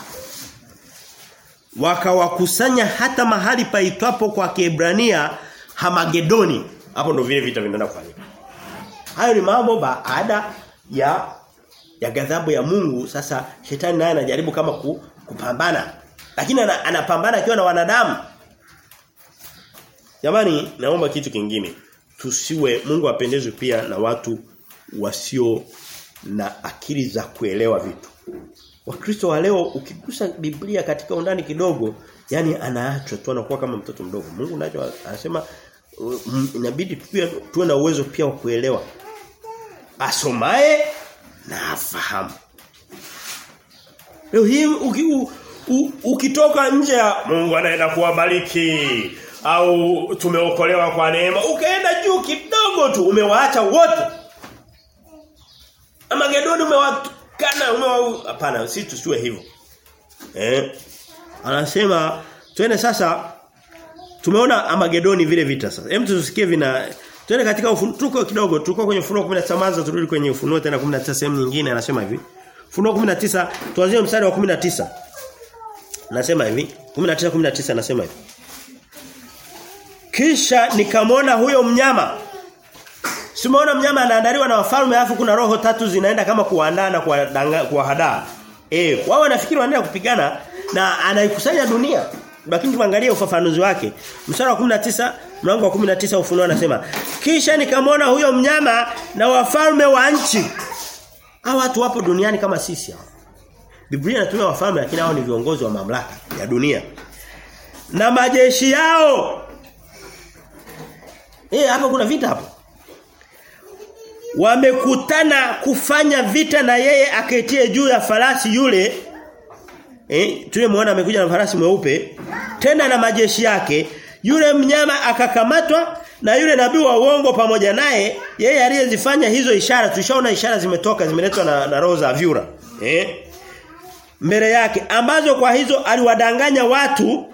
[SPEAKER 1] Wakawakusanya hata mahali paitwapo kwa Kiebrania Hamagedoni. Hapo ndo vile vita vinaenda kufanyika. Hayo ni mambo baada ya ya ghadhabu ya Mungu. Sasa shetani naye anajaribu kama ku, kupambana. Lakini anapambana akiwa na wanadamu. Jamani naomba kitu kingine. Tusiwe Mungu apendezwe pia na watu wasio na akili za kuelewa vitu. Wakristo wa leo ukigusa Biblia katika undani kidogo, yani anaachwa tu anakuwa kama mtoto mdogo. Mungu nacho anasema uh, inabidi pia tuwe na uwezo pia wa kuelewa. asomae na afahamu. Leo hii uki, u, u, ukitoka nje ya Mungu anaenda kuwabariki au tumeokolewa kwa neema ukaenda juu kidogo tu umewaacha wote Amagedoni umewatukana umewa hapana sisi tusiwe hivyo. Eh anasema twende sasa tumeona Amagedoni vile vita sasa. Hem tusikie vina twende katika ufunuo tuko kidogo tuko kwenye ufunuo 19 manza turudi kwenye ufunuo tena 19 sehemu nyingine anasema hivi. Ufunuo 19 tuanzie mstari wa 19 Nasema hivi 19 19 anasema hivi. Kisha nikamwona huyo mnyama. Simuona mnyama anaandaliwa na wafalme alafu kuna roho tatu zinaenda kama kuandaa na kuwahadaa. Eh, wao wanafikiri wanaenda kupigana na anaikusanya dunia. Lakini tuangalie ufafanuzi wake. Mstari wa 19, mlango wa 19 ufunuo anasema, "Kisha nikamwona huyo mnyama na wafalme wa nchi." Hao watu wapo duniani kama sisi hao. Biblia inatumia wafalme lakini hao ni viongozi wa mamlaka ya dunia. Na majeshi yao Eh hapo kuna vita hapo. Wamekutana kufanya vita na yeye aketie juu ya farasi yule. Eh tulimuona amekuja na farasi mweupe tena na majeshi yake. Yule mnyama akakamatwa na yule nabii wa uongo pamoja naye yeye aliyezifanya hizo ishara tushaona ishara zimetoka zimeletwa na, na roho za vyura. Eh mbele yake ambazo kwa hizo aliwadanganya watu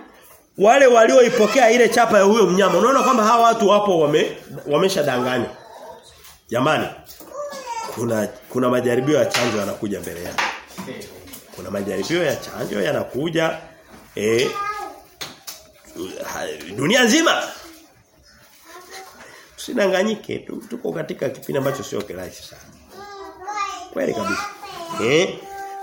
[SPEAKER 1] wale walioipokea ile chapa ya huyo mnyama unaona kwamba hawa watu wapo wame wameshadanganya jamani kuna kuna majaribio ya chanjo yanakuja mbele yako. kuna majaribio ya chanjo yanakuja eh dunia nzima. Usidanganyike tuko katika kipindi ambacho sio kirahisi sana. Kweli kabisa. Eh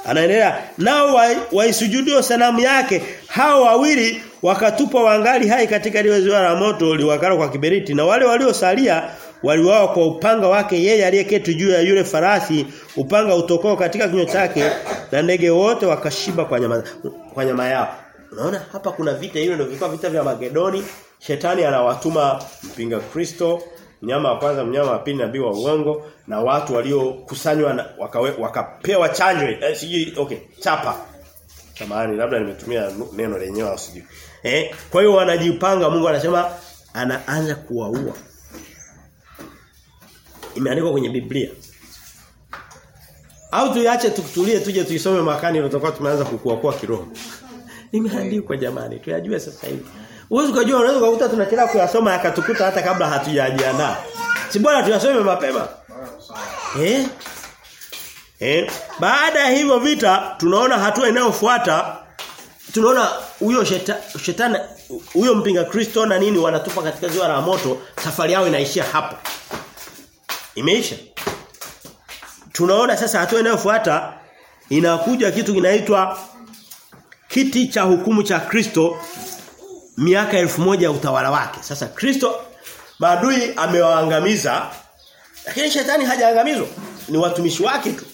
[SPEAKER 1] anaendelea nao waisujudio wa sanamu yake. Hao wawili wakatupa wangali hai katika lile ziwa la moto liwakalo kwa kiberiti na wale waliosalia waliwao kwa upanga wake yeye aliyeketi juu ya yule farasi upanga utokao katika kinywa chake na ndege wote wakashiba kwa nyama kwa nyama yao. Unaona hapa kuna vita hiyo ndio vilikuwa vita vya Magedoni shetani anawatuma mpinga Kristo mnyama wa kwanza mnyama wa pili nabii wa uongo na watu waliokusanywa wakapewa chanjo. Eh, sijui okay chapa. Samahani labda nimetumia neno lenyewe sijui. Eh kwa hiyo wanajipanga Mungu anasema anaanza kuwaua imeandikwa kwenye Biblia au tuiache tukutulie tuje tuisome makani ndio tutakuwa tumeanza kukua kwa kiroho imeandikwa jamani tuyajue sasa hivi Uwezo kujua unaweza kukuta tunachelewa kuyasoma yakatukuta hata kabla hatujajiandaa. Si bora tuyasome mapema. Eh? Eh? Baada ya hivyo vita tunaona hatua inayofuata tunaona huyo shetani shetani huyo mpinga Kristo na nini wanatupa katika ziwa la moto safari yao inaishia hapo. Imeisha. Tunaona sasa hatua inayofuata inakuja kitu kinaitwa kiti cha hukumu cha Kristo miaka elfu moja ya utawala wake. Sasa Kristo maadui amewaangamiza lakini shetani hajaangamizwa. Ni watumishi wake tu.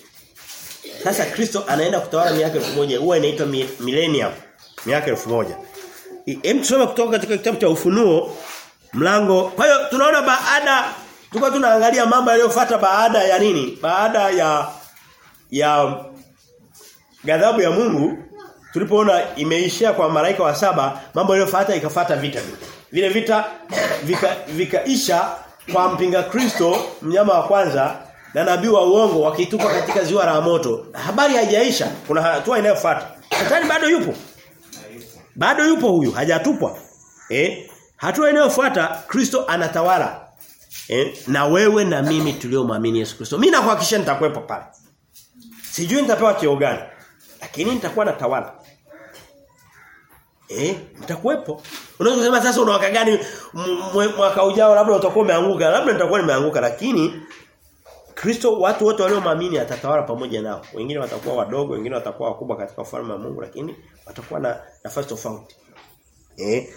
[SPEAKER 1] Sasa Kristo anaenda kutawala miaka elfu moja huwa inaitwa millennium, miaka elfu moja Hem tusome kutoka katika kitabu cha Ufunuo mlango. Kwa hiyo tunaona baada tulikuwa tunaangalia mambo yaliyofuata baada ya nini? Baada ya ya ghadhabu ya Mungu tulipoona imeishia kwa malaika wa saba, mambo yaliyofuata ikafata vita vile. Vile vita vikaisha vika, vikaisha kwa mpinga Kristo mnyama wa kwanza na nabii wa uongo wakitupa katika ziwa la moto. Habari haijaisha. Kuna hatua inayofuata. Shetani bado yupo. Bado yupo huyu, hajatupwa. Eh? Hatua inayofuata Kristo anatawala. Eh? Na wewe na mimi tuliomwamini Yesu Kristo. Mimi nakuhakikishia nitakuwepo pale. Sijui nitapewa cheo gani, lakini nitakuwa natawala. Eh, nitakuwepo. Unaweza kusema sasa una gani mwaka ujao labda utakuwa umeanguka, labda nitakuwa nimeanguka lakini Kristo watu wote waliomwamini atatawala pamoja nao. Wengine watakuwa wadogo, wengine watakuwa wakubwa katika ufalme wa Mungu lakini watakuwa na nafasi tofauti. Eh?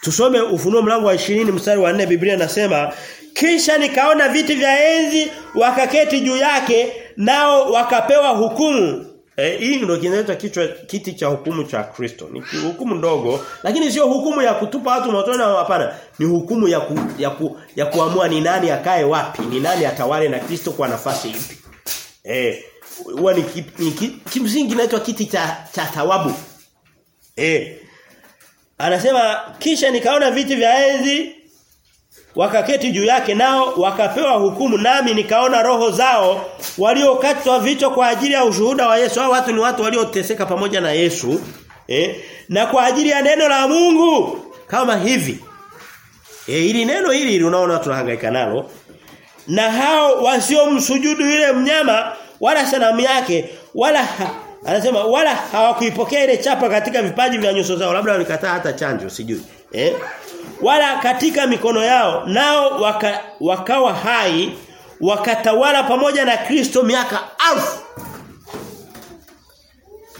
[SPEAKER 1] Tusome ufunuo mlango wa 20 mstari wa 4 Biblia inasema kisha nikaona viti vya enzi wakaketi juu yake nao wakapewa hukumu. Eh, hii ndio kinaitwa kichwa kiti cha hukumu cha Kristo. Ni hukumu ndogo lakini sio hukumu ya kutupa watu motoni hapana. Ni hukumu ya ku, ya, ku, ya kuamua ni nani akae wapi, ni nani atawale na Kristo kwa nafasi ipi. Eh, huwa ni kimsingi kinaitwa kiti cha cha thawabu. Eh. Anasema kisha nikaona viti vya enzi wakaketi juu yake nao wakapewa hukumu nami nikaona roho zao waliokatwa vichwa kwa ajili ya ushuhuda wa Yesu. Hao watu ni watu walioteseka pamoja na Yesu eh? Na kwa ajili ya neno la Mungu. Kama hivi. Eh ili neno hili unaona tunahangaika nalo. Na hao wasio msujudu yule mnyama wala sanamu yake wala ha, anasema wala hawakuipokea ile chapa katika vipaji vya nyuso zao. Labda walikataa hata chanjo sijui. Eh wala katika mikono yao nao waka, wakawa hai wakatawala pamoja na Kristo miaka alfu.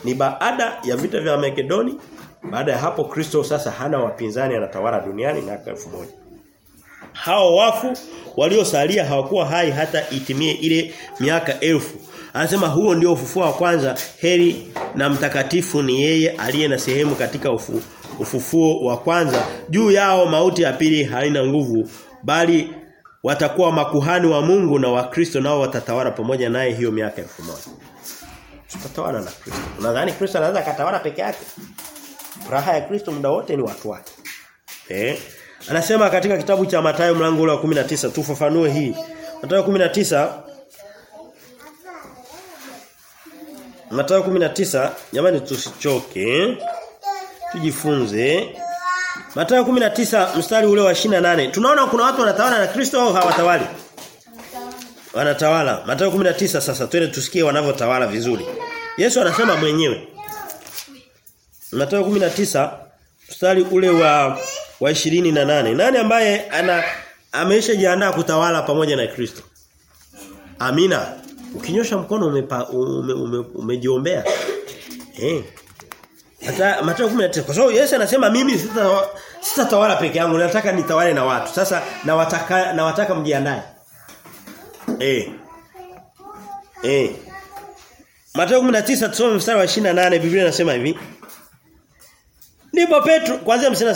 [SPEAKER 1] Ni baada ya vita vya Makedoni. Baada ya hapo Kristo sasa hana wapinzani anatawala duniani miaka elfu moja. Hao wafu waliosalia hawakuwa hai hata itimie ile miaka elfu. Anasema huo ndio ufufuo wa kwanza. Heri na mtakatifu ni yeye aliye na sehemu katika ufu, ufufuo wa kwanza. Juu yao mauti ya pili haina nguvu bali watakuwa makuhani wa Mungu na wa Kristo nao watatawala pamoja naye hiyo miaka elfu moja. Tutatawala na Kristo. Unadhani Kristo anaweza akatawala peke yake? Furaha ya Kristo muda wote ni watu wake. Eh? Anasema katika kitabu cha Mathayo mlango wa 19 tufafanue hii. Mathayo 19 Mathayo 19 jamani tusichoke tujifunze. Mathayo 19 mstari ule wa 28 tunaona kuna watu wanatawala na Kristo au hawatawali? Wanatawala. Mathayo 19 sasa twende tusikie wanavyotawala vizuri. Yesu anasema mwenyewe. Mathayo 19 mstari ule wa wa 28 nani ambaye ana ameshajiandaa kutawala pamoja na Kristo? Amina. Ukinyosha mkono umepa, ume, ume, umejiombea. Eh. Mathayo 19 kwa sababu Yesu anasema mimi sita peke yangu nataka nitawale na watu. Sasa nawataka nawataka mjiandae. Eh. Eh. Mathayo 19 tusome mstari wa 28 Biblia inasema hivi. Ndipo Petro kwanza msina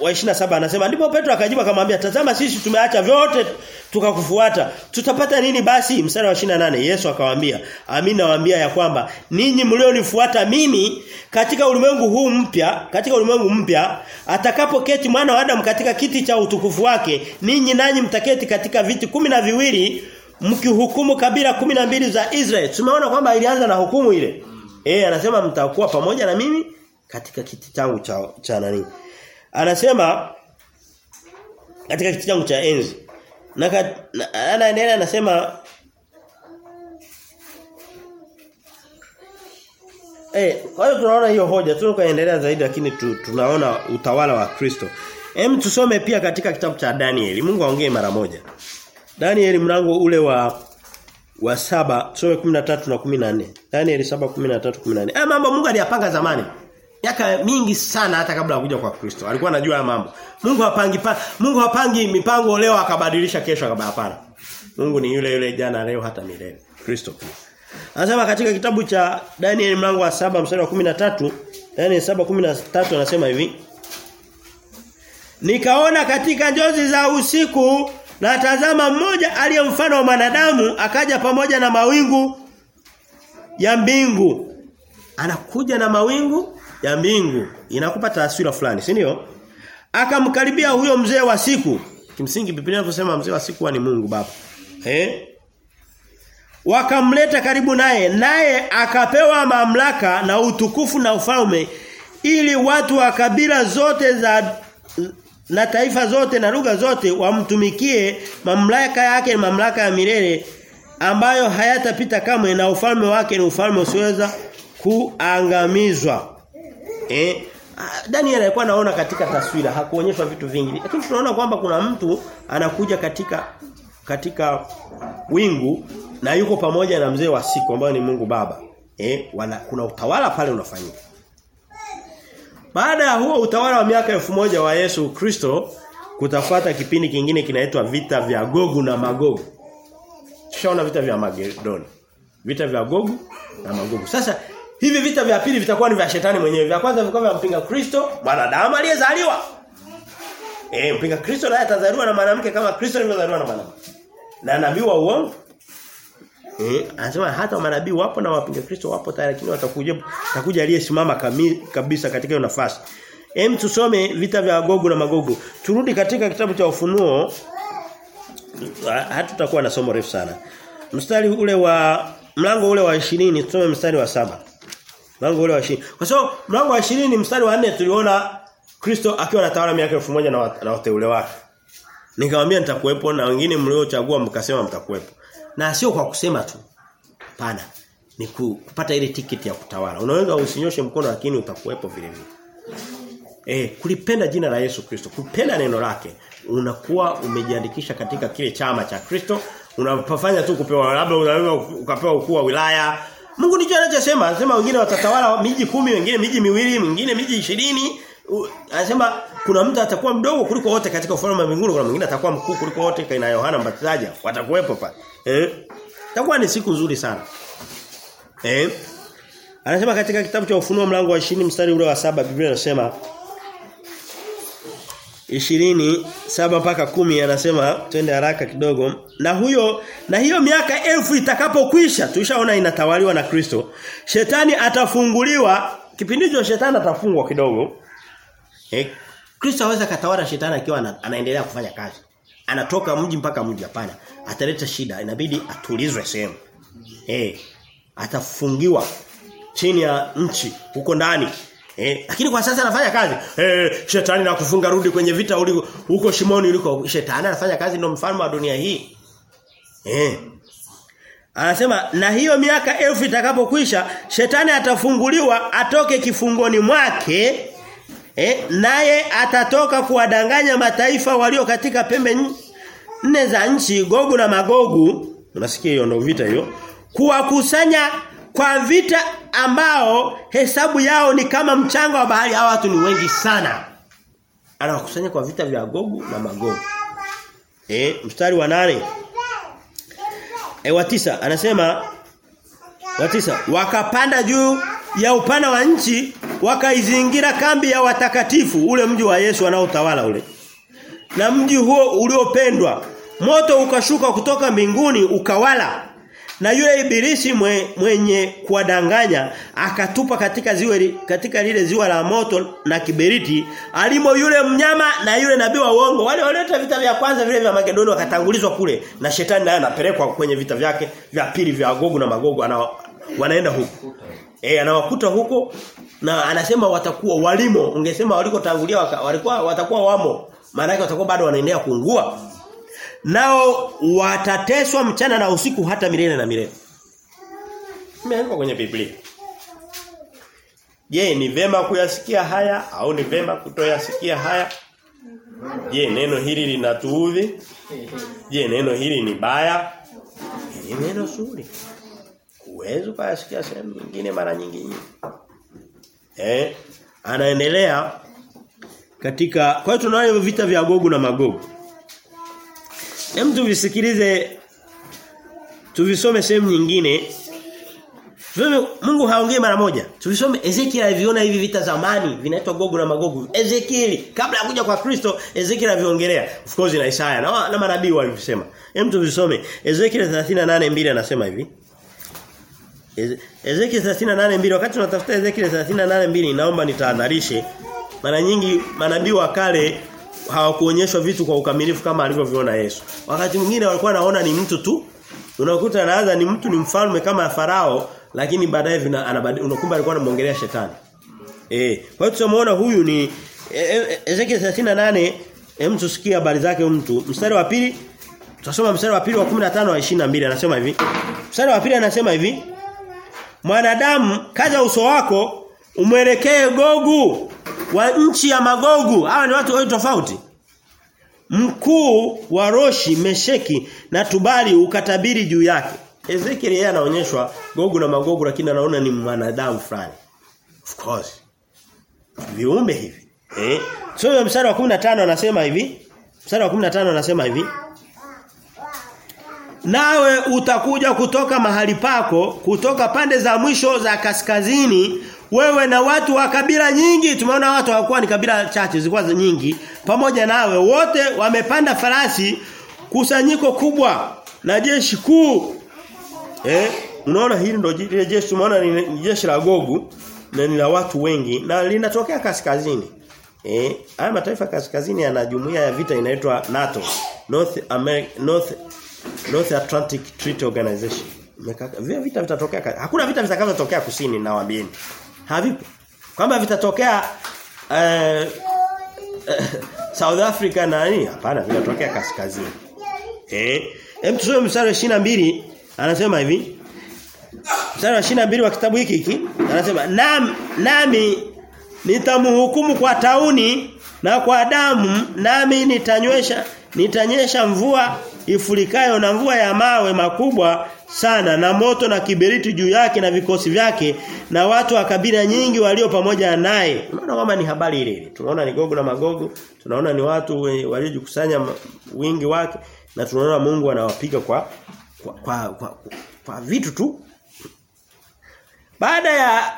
[SPEAKER 1] wa 27 anasema ndipo Petro akajibu akamwambia tazama sisi tumeacha vyote tukakufuata. Tutapata nini basi? Mstari wa 28 Yesu akawaambia amini nawaambia ya kwamba ninyi mlionifuata mimi katika ulimwengu huu mpya katika ulimwengu mpya atakapoketi mwana wa Adam katika kiti cha utukufu wake ninyi nanyi mtaketi katika viti kumi na viwili mkihukumu kabila kumi na mbili za Israeli. Tumeona kwamba ilianza na hukumu ile. Eh anasema mtakuwa pamoja na mimi katika kiti changu cha cha nani anasema katika kiti changu cha enzi na anaendelea anasema Eh, kwa hiyo tunaona hiyo hoja tunaendelea zaidi lakini tu, tunaona utawala wa Kristo. Hem tusome pia katika kitabu cha Danieli. Mungu aongee mara moja. Danieli mlango ule wa wa saba tusome 13 na 14. Danieli 7:13 14. Eh mambo Mungu aliyapanga zamani. Miaka mingi sana hata kabla kuja kwa Kristo. Alikuwa anajua mambo. Mungu hapangi pa, Mungu hapangi mipango leo akabadilisha kesho akaba hapana. Mungu ni yule yule jana leo hata milele. Kristo pia. Anasema katika kitabu cha Daniel mlango wa saba mstari wa 13, Daniel 7:13 anasema hivi. Nikaona katika njozi za usiku na tazama mmoja aliye mfano wa mwanadamu akaja pamoja na mawingu ya mbingu. Anakuja na mawingu ya mbingu. Inakupa taswira fulani, si ndio? Akamkaribia huyo mzee wa siku. Kimsingi Biblia inasema mzee wa siku ni Mungu Baba. Eh? Wakamleta karibu naye, naye akapewa mamlaka na utukufu na ufalme ili watu wa kabila zote za na taifa zote na lugha zote wamtumikie mamlaka yake ni mamlaka ya milele ambayo hayatapita kamwe na ufalme wake ni ufalme usioweza kuangamizwa. Eh Daniel alikuwa anaona katika taswira hakuonyeshwa vitu vingi lakini tunaona kwamba kuna mtu anakuja katika katika wingu na yuko pamoja na mzee wa siku ambaye ni Mungu Baba. Eh wana, kuna utawala pale unafanyika. Baada ya huo utawala wa miaka elfu moja wa Yesu Kristo kutafuata kipindi kingine kinaitwa vita vya Gogu na Magogu. Tushaona vita vya Magedoni. Vita vya Gogu na Magogu. Sasa hivi vita vya pili vitakuwa ni vya shetani mwenyewe. Vya kwanza vilikuwa vya mpinga Kristo, mwanadamu aliyezaliwa. Eh mpinga Kristo naye atazaliwa na mwanamke kama Kristo alivyozaliwa na mwanamke. Na nabii wa uongo Eh, anasema hata manabii wapo na wapinga Kristo wapo tayari lakini watakuja atakuja aliyesimama kabisa katika hiyo nafasi. Hem tusome vita vya Gogu na Magogu. Turudi katika kitabu cha Ufunuo. Hatutakuwa na somo refu sana. Mstari ule wa mlango ule wa 20 tusome mstari wa saba Mlango ule wa 20. Kwa sababu mlango wa 20 mstari wa 4 tuliona Kristo akiwa anatawala miaka 1000 na na wateule wake. Nikamwambia nitakuwepo na wengine mliochagua mkasema mtakuwepo. Na sio kwa kusema tu. Pana. Ni kupata ile tiketi ya kutawala. Unaweza usinyoshe mkono lakini utakuwepo vile vile. Eh, kulipenda jina la Yesu Kristo, kupenda neno lake, unakuwa umejiandikisha katika kile chama cha Kristo, unapofanya tu kupewa labda unaweza ukapewa ukuu wa wilaya. Mungu ndicho anachosema, anasema wengine watatawala miji kumi, wengine miji miwili, mwingine miji ishirini Anasema kuna mtu atakuwa mdogo kuliko wote katika ufalme wa mbinguni, kuna mwingine atakuwa mkuu kuliko wote kaina Yohana Mbatizaji, watakuwepo pale. Eh? Itakuwa ni siku nzuri sana. Eh? Anasema katika kitabu cha Ufunuo mlango wa 20 mstari ule wa saba Biblia inasema 20 saba mpaka kumi anasema twende haraka kidogo. Na huyo na hiyo miaka elfu itakapokwisha tushaona inatawaliwa na Kristo shetani atafunguliwa kipindi hicho shetani atafungwa kidogo. Eh Kristo hawezi katawala shetani akiwa ana, anaendelea kufanya kazi. Anatoka mji mpaka mji hapana. Ataleta shida inabidi atulizwe sehemu. Eh atafungiwa chini ya nchi huko ndani Eh, lakini kwa sasa anafanya kazi. Eh, shetani na kufunga rudi kwenye vita uliko huko shimoni uliko. Shetani anafanya kazi ndio mfalme wa dunia hii. Eh. Anasema na hiyo miaka elfu itakapokwisha shetani atafunguliwa atoke kifungoni mwake eh, naye atatoka kuwadanganya mataifa walio katika pembe nne za nchi Gogu na Magogu unasikia hiyo ndio vita hiyo kuwakusanya kwa vita ambao hesabu yao ni kama mchanga wa bahari hawa watu ni wengi sana. Anawakusanya kwa vita vya Gogu na Magogu eh mstari wa nane. E wa tisa anasema wa tisa wakapanda juu ya upana wa nchi wakaizingira kambi ya watakatifu ule mji wa Yesu anaotawala ule. Na mji huo uliopendwa moto ukashuka kutoka mbinguni ukawala na yule ibilisi mwe, mwenye kuwadanganya akatupa katika ziwe katika lile ziwa la moto na kiberiti alimo yule mnyama na yule nabii wa uongo. Wale walioleta vita vya kwanza vile vya Makedoni wakatangulizwa kule na shetani naye anapelekwa kwenye vita vyake vya pili vya Gogu na Magogu ana, wanaenda huko. Eh anawakuta huko na anasema watakuwa walimo. Ungesema walikotangulia walikuwa watakuwa wamo. Maana yake watakuwa bado wanaendelea kuungua nao watateswa mchana na usiku hata milele na milele. Imeandikwa kwenye Biblia. Je, ni vema kuyasikia haya au ni vema kutoyasikia haya? Je, neno hili linatuudhi? Je, neno hili ni baya? Ni neno zuri. Uwezo kuyasikia sehemu nyingine mara nyingi. Eh? anaendelea katika kwa hiyo tunaona vita vya Gogu na Magogu. Hem tuvisikilize tuvisome sehemu nyingine. Vile Mungu haongei mara moja. Tuvisome Ezekiel aliviona hivi vita zamani vinaitwa Gogu na Magogu. Ezekiel kabla ya kuja kwa Kristo Ezekiel aliviongelea. Of course na Isaya na, na manabii walivisema. Hem tuvisome. Ezekiel 38:2 anasema hivi. Ezekiel 38:2 wakati tunatafuta Ezekiel 38:2 naomba nitahadharishe mara nyingi manabii wa kale hawakuonyeshwa vitu kwa ukamilifu kama alivyoviona Yesu. Wakati mwingine walikuwa naona ni mtu tu. Unakuta anaanza ni mtu ni mfalme kama Farao lakini baadaye unakumba alikuwa anamuongelea shetani. Eh, kwa hiyo tunamuona huyu ni e, e, Ezekiel 38 hem tusikie habari zake mtu. Mstari wa pili tutasoma mstari wa pili wa 15 wa 22 anasema hivi. Mstari wa pili anasema hivi. Mwanadamu kaza uso wako umwelekee Gogu wa nchi ya Magogu. Hawa ni watu wao tofauti. Mkuu wa Roshi, Mesheki na Tubali ukatabiri juu yake. Ezekiel yeye anaonyeshwa Gogu na Magogu lakini anaona ni mwanadamu fulani. Of course. Viumbe hivi. Eh? So mstari wa 15 anasema hivi. Mstari wa 15 anasema hivi. Nawe utakuja kutoka mahali pako, kutoka pande za mwisho za kaskazini, wewe na watu wa kabila nyingi. Tumeona watu hawakuwa ni kabila chache, zilikuwa nyingi. Pamoja nawe wote wamepanda farasi, kusanyiko kubwa na jeshi kuu. Eh? Unaona hili ndio jeshi tumeona ni jeshi la Gogu na ni la watu wengi na linatokea kaskazini. Eh, haya mataifa kaskazini yana jumuiya ya vita inaitwa NATO, North America North North Atlantic Treaty Organization. Mekaka. vita vitatokea hakuna vita vitakavyotokea kusini na waambieni. Havipo. Kwamba vitatokea uh, South Africa na nini? Hapana, vinatokea kaskazini. Eh, hem tusome mstari wa 22 anasema hivi. Mstari wa 22 wa kitabu hiki hiki anasema nam, nami nitamhukumu kwa tauni na kwa damu nami nitanywesha nitanyesha mvua ifurikayo na mvua ya mawe makubwa sana na moto na kiberiti juu yake na vikosi vyake na watu wa kabila nyingi walio pamoja naye. Unaona kama ni habari ile ile. Tunaona ni Gogu na Magogu, tunaona ni watu waliojikusanya wingi wake na tunaona Mungu anawapiga kwa kwa, kwa kwa kwa vitu tu. Baada ya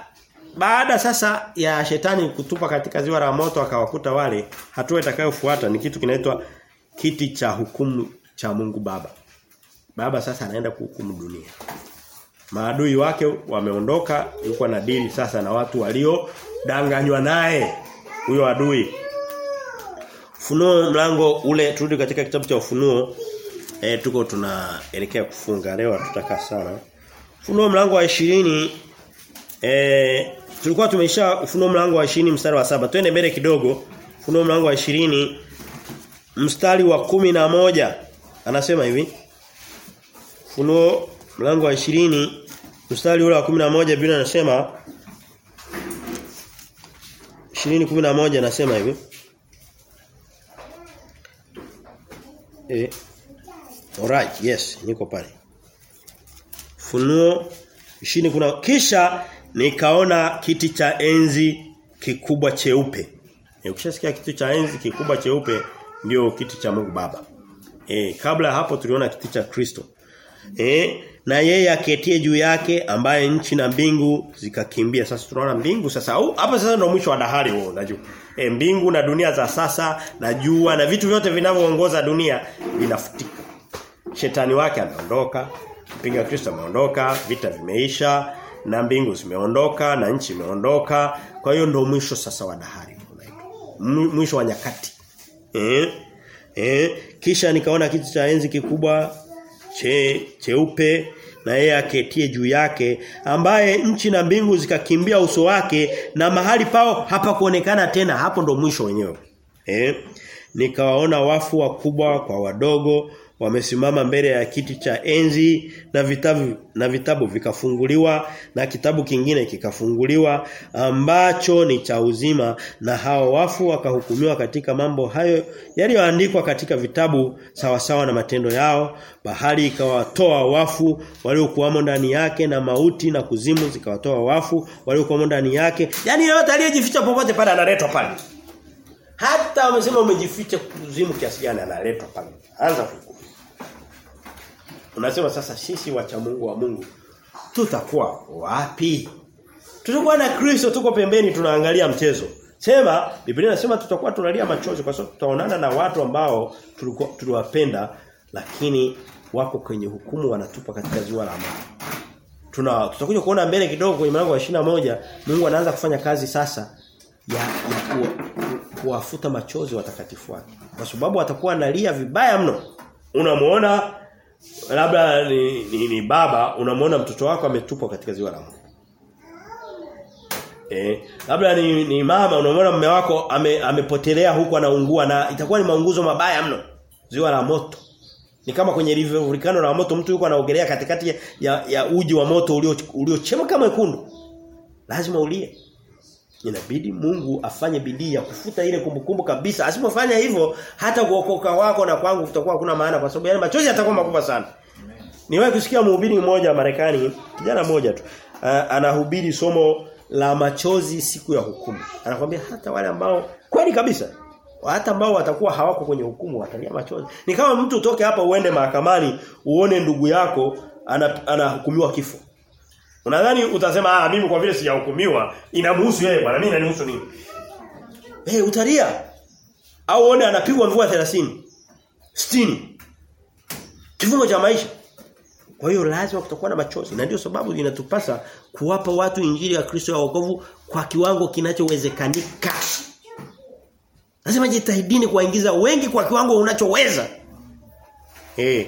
[SPEAKER 1] baada sasa ya shetani kutupa katika ziwa la moto akawakuta wale, hatua itakayofuata ni kitu kinaitwa kiti cha hukumu cha Mungu Baba. Baba sasa anaenda kuhukumu dunia. Maadui wake wameondoka, yuko na dili sasa na watu walio danganywa naye. Huyo adui. Funuo mlango ule turudi katika kitabu cha Ufunuo. E, tuko tunaelekea kufunga leo hatutakaa sana. Funuo mlango wa 20 eh tulikuwa tumesha Ufunuo mlango wa 20 mstari wa saba Twende mbele kidogo. Ufunuo mlango wa 20 mstari wa kumi na moja anasema hivi Funuo mlango wa 20 mstari ule wa 11 Biblia inasema 20:11 anasema hivi Eh Alright, yes, niko pale. Funuo 20 kuna kisha nikaona kiti cha enzi kikubwa cheupe. E, ukishasikia kiti cha enzi kikubwa cheupe ndio kiti cha Mungu Baba. E, kabla hapo tuliona kiti cha Kristo. E, na yeye aketie juu yake ambaye nchi na mbingu zikakimbia. Sasa tunaona mbingu sasa au hapa sasa ndio mwisho wa dahari huo najua. E, mbingu na dunia za sasa na jua na vitu vyote vinavyoongoza dunia vinafutika. Shetani wake anaondoka, mpinga Kristo ameondoka, vita vimeisha na mbingu zimeondoka na nchi imeondoka. Kwa hiyo ndio mwisho sasa wa dahari. Mwisho wa nyakati. Eh? Eh, kisha nikaona kitu cha enzi kikubwa che cheupe na yeye aketie juu yake ambaye nchi na mbingu zikakimbia uso wake na mahali pao hapa kuonekana tena. Hapo ndo mwisho wenyewe. Eh nikawaona wafu wakubwa kwa wadogo wamesimama mbele ya kiti cha enzi na vitabu na vitabu vikafunguliwa na kitabu kingine kikafunguliwa ambacho ni cha uzima. Na hao wafu wakahukumiwa katika mambo hayo yaliyoandikwa katika vitabu sawasawa na matendo yao. Bahari ikawatoa wafu waliokuwamo ndani yake na mauti na kuzimu zikawatoa wafu waliokuwamo ndani yake. Yani yote aliyejificha popote pale analetwa pale. Hata wamesema umejificha kuzimu kiasi gani analetwa pale. Anza huko Unasema sasa sisi wacha Mungu wa Mungu tutakuwa wapi? Tutakuwa na Kristo tuko pembeni tunaangalia mchezo. Sema Biblia inasema tutakuwa tunalia machozi kwa sababu tutaonana na watu ambao tuliwapenda lakini wako kwenye hukumu wanatupa katika ziwa la moto. Tuna tutakuja kuona mbele kidogo kwenye mlango wa moja Mungu anaanza kufanya kazi sasa ya, ya kuwafuta machozi watakatifu wake. Kwa sababu watakuwa analia vibaya mno. Unamuona labda ni, ni, ni baba unamwona mtoto wako ametupwa katika ziwa la moto. Eh, labda ni, ni mama unamwona mume wako ame, amepotelea huko anaungua na itakuwa ni maunguzo mabaya mno. Ziwa la moto. Ni kama kwenye volcano la moto mtu yuko anaogelea katikati ya, ya uji wa moto uliochemka ulio uliochema kama wekundu. Lazima ulie. Inabidi Mungu afanye bidii ya kufuta ile kumbukumbu kabisa. Asipofanya hivyo hata kuokoka wako na kwangu kutakuwa hakuna maana kwa sababu yale machozi yatakuwa makubwa sana. Niwahi kusikia mhubiri mmoja wa Marekani, kijana mmoja tu, uh, anahubiri somo la machozi siku ya hukumu. Anakuambia hata wale ambao kweli kabisa hata ambao watakuwa hawako kwenye hukumu watalia machozi. Ni kama mtu utoke hapa uende mahakamani uone ndugu yako anahukumiwa ana kifo. Unadhani utasema ah mimi kwa vile sijahukumiwa inamhusu yeye bwana mimi inanihusu nini? Eh hey, utalia. Au one anapigwa mvua 30. 60. Kifungo cha maisha. Kwa hiyo lazima kutakuwa na machozi na ndio sababu inatupasa kuwapa watu injili ya Kristo ya wokovu kwa kiwango kinachowezekanika. Lazima jitahidini kuwaingiza wengi kwa kiwango unachoweza. Eh. Hey.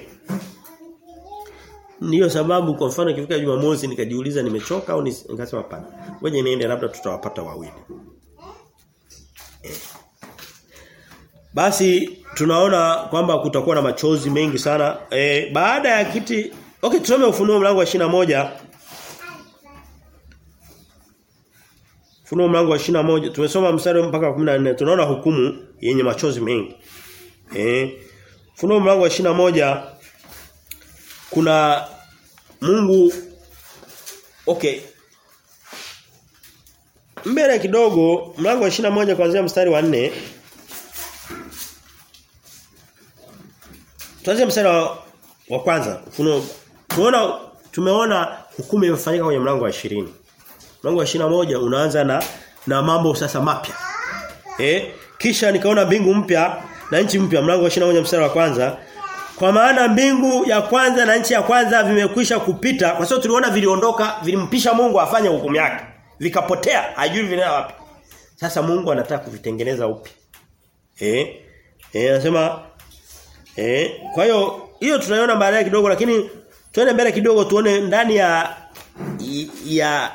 [SPEAKER 1] Ndiyo sababu kwa mfano ikifika Jumamosi nikajiuliza nimechoka au nikasema hapana. Ngoja niende labda tutawapata wawili. Basi tunaona kwamba kutakuwa na machozi mengi sana. E, baada ya kiti Okay, tusome ufunuo mlango wa moja Ufunuo mlango wa moja tumesoma mstari mpaka 14 tunaona hukumu yenye machozi mengi. Eh. Ufunuo mlango wa moja kuna Mungu okay. Mbele kidogo mlango wa moja kuanzia mstari wa 4 Tuanze mstari wa, wa kwanza. Ufunuo. Tumeona tumeona hukumu imefanyika kwenye mlango wa 20 mlango wa moja unaanza na na mambo sasa mapya. Eh? Kisha nikaona mbingu mpya na nchi mpya. Mlango wa moja mstari wa kwanza kwa maana mbingu ya kwanza na nchi ya kwanza vimekwisha kupita kwa sababu tuliona viliondoka vilimpisha Mungu afanye hukumu yake. Vikapotea hajui vina wapi. Sasa Mungu anataka kuvitengeneza upya. Eh? Eh anasema eh? Kwa hiyo hiyo tunaiona baadaye kidogo lakini tuende mbele kidogo tuone ndani ya ya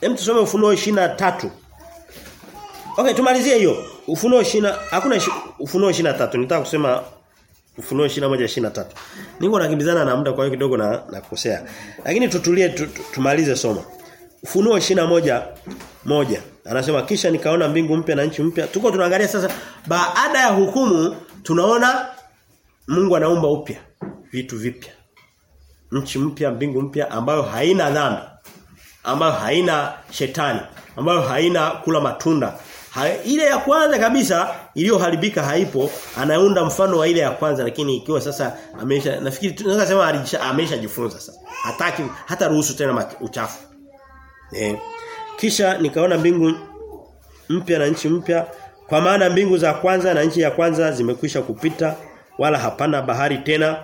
[SPEAKER 1] Hem tusome ufunuo tatu. Okay tumalizie hiyo. Ufunuo 20 hakuna ufunuo 23 nitaka kusema Ufunuo 21 23. Niko nakimbizana na muda kwa hiyo kidogo na nakosea. Lakini tutulie tu, tu, tumalize somo. Ufunuo 21 moja. Anasema kisha nikaona mbingu mpya na nchi mpya. Tuko tunaangalia sasa baada ya hukumu tunaona Mungu anaumba upya vitu vipya. Nchi mpya, mbingu mpya ambayo haina dhambi. Ambayo haina shetani, ambayo haina kula matunda, Ha, ile ya kwanza kabisa iliyoharibika haipo anaunda mfano wa ile ya kwanza lakini ikiwa sasa amesha nafikiri tunaweza sema ameshajifunza sasa. Hataki hata ruhusu tena uchafu. Eh kisha nikaona mbingu mpya na nchi mpya. Kwa maana mbingu za kwanza na nchi ya kwanza zimekwisha kupita wala hapana bahari tena.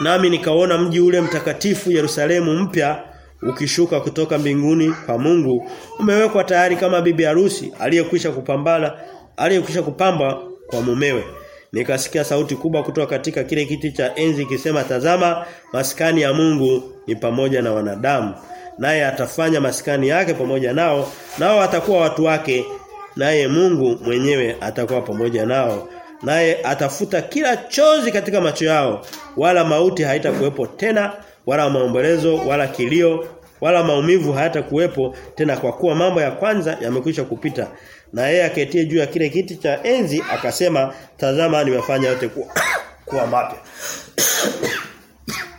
[SPEAKER 1] Nami nikaona mji ule mtakatifu Yerusalemu mpya ukishuka kutoka mbinguni kwa Mungu umewekwa tayari kama bibi harusi aliyekwisha kupambana aliyekwisha kupamba kwa mumewe. Nikasikia sauti kubwa kutoka katika kile kiti cha enzi ikisema tazama maskani ya Mungu ni pamoja na wanadamu naye atafanya maskani yake pamoja nao nao watakuwa watu wake naye Mungu mwenyewe atakuwa pamoja nao naye atafuta kila chozi katika macho yao wala mauti haitakuwepo tena wala maombolezo wala kilio wala maumivu hayata kuwepo tena kwa kuwa mambo ya kwanza yamekwisha kupita na yeye aketie juu ya kile kiti cha enzi akasema tazama nimefanya yote kuwa, kuwa mapya.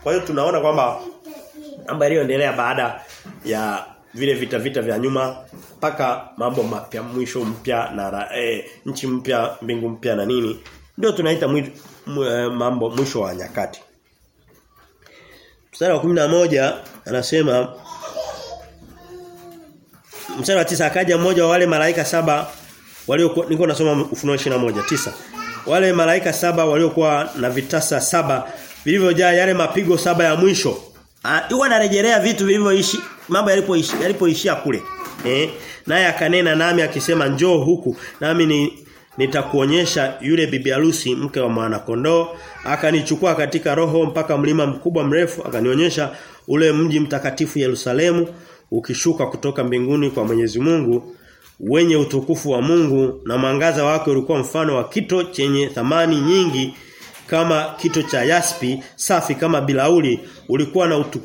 [SPEAKER 1] Kwa hiyo tunaona kwamba mambo yaliyoendelea baada ya vile vita vita vya nyuma mpaka mambo mapya mwisho mpya na eh, nchi mpya mbingu mpya na nini ndio tunaita mwi, mambo mwisho wa nyakati Mstari wa moja anasema Mstari wa tisa akaja mmoja wa wale malaika saba walio niko nasoma ufunuo 21 tisa. Wale malaika saba waliokuwa na vitasa saba vilivyojaa yale mapigo saba ya mwisho. Huwa anarejelea vitu vilivyoishi mambo yalipoishi yalipoishia kule. Eh naye akanena nami akisema njoo huku nami ni nitakuonyesha yule bibi harusi mke wa mwana kondoo akanichukua katika roho mpaka mlima mkubwa mrefu akanionyesha ule mji mtakatifu Yerusalemu ukishuka kutoka mbinguni kwa Mwenyezi Mungu wenye utukufu wa Mungu na mwangaza wake ulikuwa mfano wa kito chenye thamani nyingi kama kito cha yaspi safi kama bilauli ulikuwa na utu,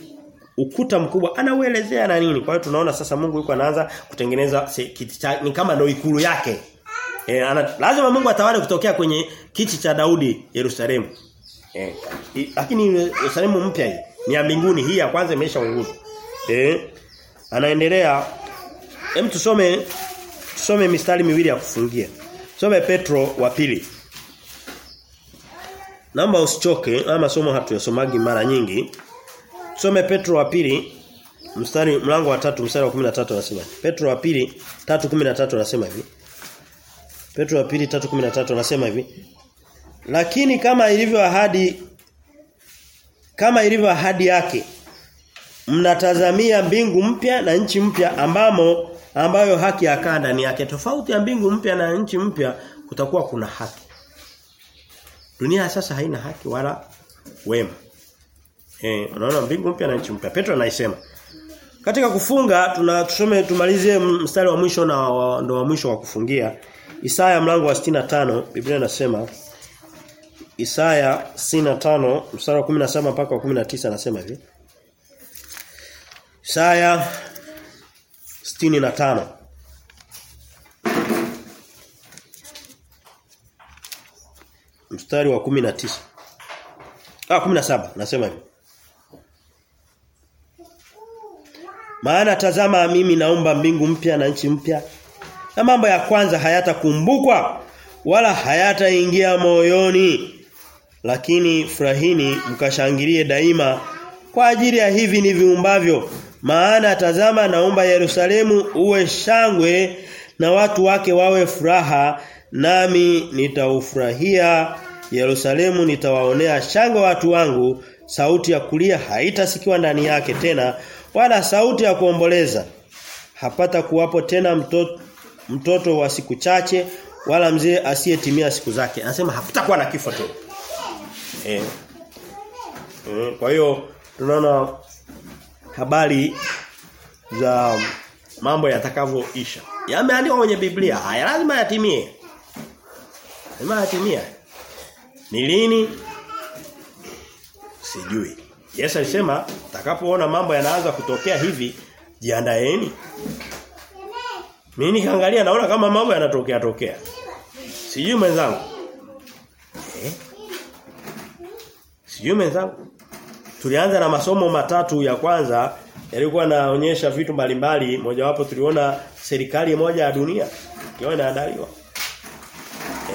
[SPEAKER 1] ukuta mkubwa. Anauelezea na nini? Kwa hiyo tunaona sasa Mungu yuko anaanza kutengeneza kiti cha ni kama ndio ikulu yake e, ana, lazima Mungu atawale kutokea kwenye kiti cha Daudi Yerusalemu e, lakini Yerusalemu mpya hii ni ya mbinguni hii ya kwanza imeshaunguzwa eh anaendelea hem tusome tusome mistari miwili ya kufungia Tusome Petro wa pili Naomba usichoke ama masomo hatuyasomagi mara nyingi. Tusome Petro wa pili mstari mlango wa tatu mstari wa 13 anasema. Petro wa pili 3:13 anasema hivi. Petro wa pili 3:13 anasema hivi. Lakini kama ilivyo ahadi kama ilivyo ahadi yake mnatazamia mbingu mpya na nchi mpya ambamo ambayo haki yakaa ndani yake. Tofauti ya mbingu mpya na nchi mpya kutakuwa kuna haki. Dunia sasa haina haki wala wema. Eh, unaona mbingu mpya na nchi mpya. Petro anaisema. Katika kufunga tuna tusome tumalizie mstari wa mwisho na ndo wa mwisho wa kufungia. Isaya mlango wa 65 Biblia inasema Isaya 65 mstari wa 17 mpaka wa 19 anasema hivi. Isaya 65 mstari wa 19 Ah 17 nasema hivi. Maana tazama mimi naomba mbingu mpya na nchi mpya na mambo ya kwanza hayatakumbukwa wala hayataingia moyoni. Lakini furahini mkashangilie daima. Kwa ajili ya hivi ni viumbavyo maana tazama naomba Yerusalemu uwe shangwe na watu wake wawe furaha. Nami nitaufurahia. Yerusalemu nitawaonea shangwe watu wangu. Sauti ya kulia haitasikiwa ndani yake tena wala sauti ya kuomboleza. Hapata kuwapo tena mtoto, mtoto wa siku chache wala mzee asiyetimia siku zake. Anasema hakutakuwa na kifo tu. eh. eh kwa hiyo tunaona habari za mambo yatakavyoisha. Yameandikwa kwenye Biblia. Haya lazima yatimie. Lazima yatimie. Ni lini? Sijui. Yesu alisema "Takapoona mambo yanaanza kutokea hivi jiandaeni mimi nikaangalia naona kama mambo yanatokea tokea. Sijui mwenzangu. Eh? Sijui mwenzangu. Tulianza na masomo matatu ya kwanza yalikuwa naonyesha vitu mbalimbali mojawapo tuliona serikali moja ya dunia. Ikiwa inaandaliwa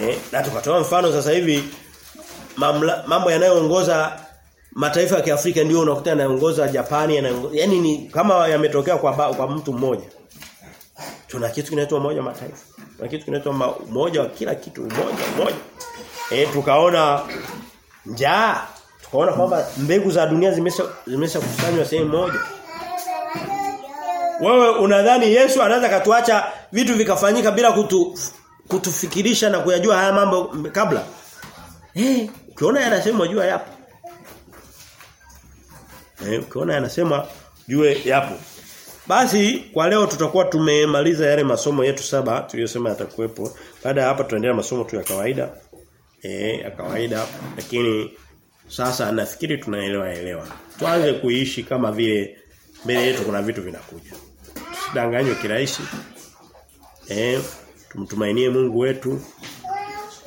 [SPEAKER 1] eh? Na tukatoa mfano sasa hivi mamla, mambo yanayoongoza mataifa ya Kiafrika ndio unakuta yanaongoza Japani yanaongoza yani ni kama yametokea kwa kwa mtu mmoja tuna kitu kinaitwa umoja wa mataifa. Tuna kitu kinaitwa umoja wa kila kitu umoja umoja. Eh tukaona njaa. Tukaona kwamba mbegu za dunia zimesha zimesha kusanywa sehemu moja. Wewe unadhani Yesu anaweza katuacha vitu vikafanyika bila kutu kutufikirisha na kuyajua haya mambo kabla? Eh ukiona yanasema jua yapo eh ukiona yanasema jue yapo basi kwa leo tutakuwa tumemaliza yale masomo yetu saba tuliyosema yatakuwepo. Baada ya hapa tutaendelea masomo tu ya kawaida. eh ya kawaida lakini sasa nafikiri tunaelewa elewa. Tuanze kuishi kama vile mbele yetu kuna vitu vinakuja. Tusidanganywe kirahisi. Eh tumtumainie Mungu wetu.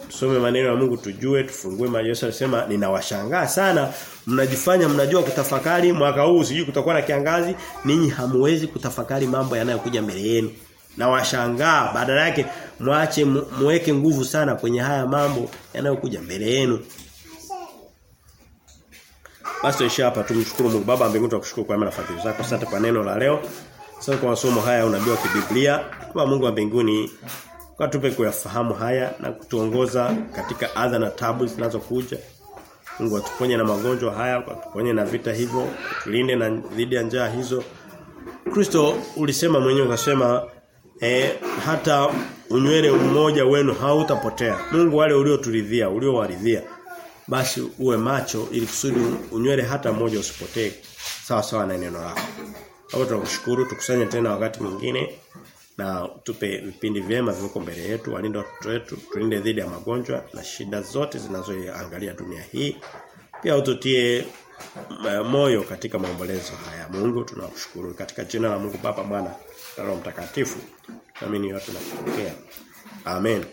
[SPEAKER 1] Tusome maneno ya Mungu tujue, tufungue maji. Yesu alisema ninawashangaa sana mnajifanya mnajua kutafakari mwaka huu sijui kutakuwa na kiangazi, ninyi hamuwezi kutafakari mambo yanayokuja mbele yenu. Na washangaa badala yake mwache muweke nguvu sana kwenye haya mambo yanayokuja mbele yenu. Basi tuishie hapa tumshukuru Mungu Baba mbinguni tunakushukuru kwa mema na zako. Asante kwa neno la leo. Asante kwa masomo haya unabiwa kibiblia. Kwa Mungu wa mbinguni kwa tupe kuyafahamu haya na kutuongoza katika adha na tabu zinazokuja. Mungu atuponye na magonjwa haya, atuponye na vita hivyo, tulinde na dhidi ya njaa hizo. Kristo ulisema mwenyewe ukasema eh, hata unywele mmoja wenu hautapotea. Mungu wale ulioturidhia, uliowaridhia basi uwe macho ili kusudi unywele hata mmoja usipotee sawa sawa na neno lako. Hapo tunakushukuru tukusanye tena wakati mwingine na tupe vipindi vyema viko mbele yetu walinde watoto wetu tulinde dhidi ya magonjwa na shida zote zinazoangalia dunia hii. Pia ututie moyo katika maombolezo haya. Mungu tunakushukuru. Katika jina la Mungu Baba Mwana na Roho Mtakatifu naamini yote na kupokea amen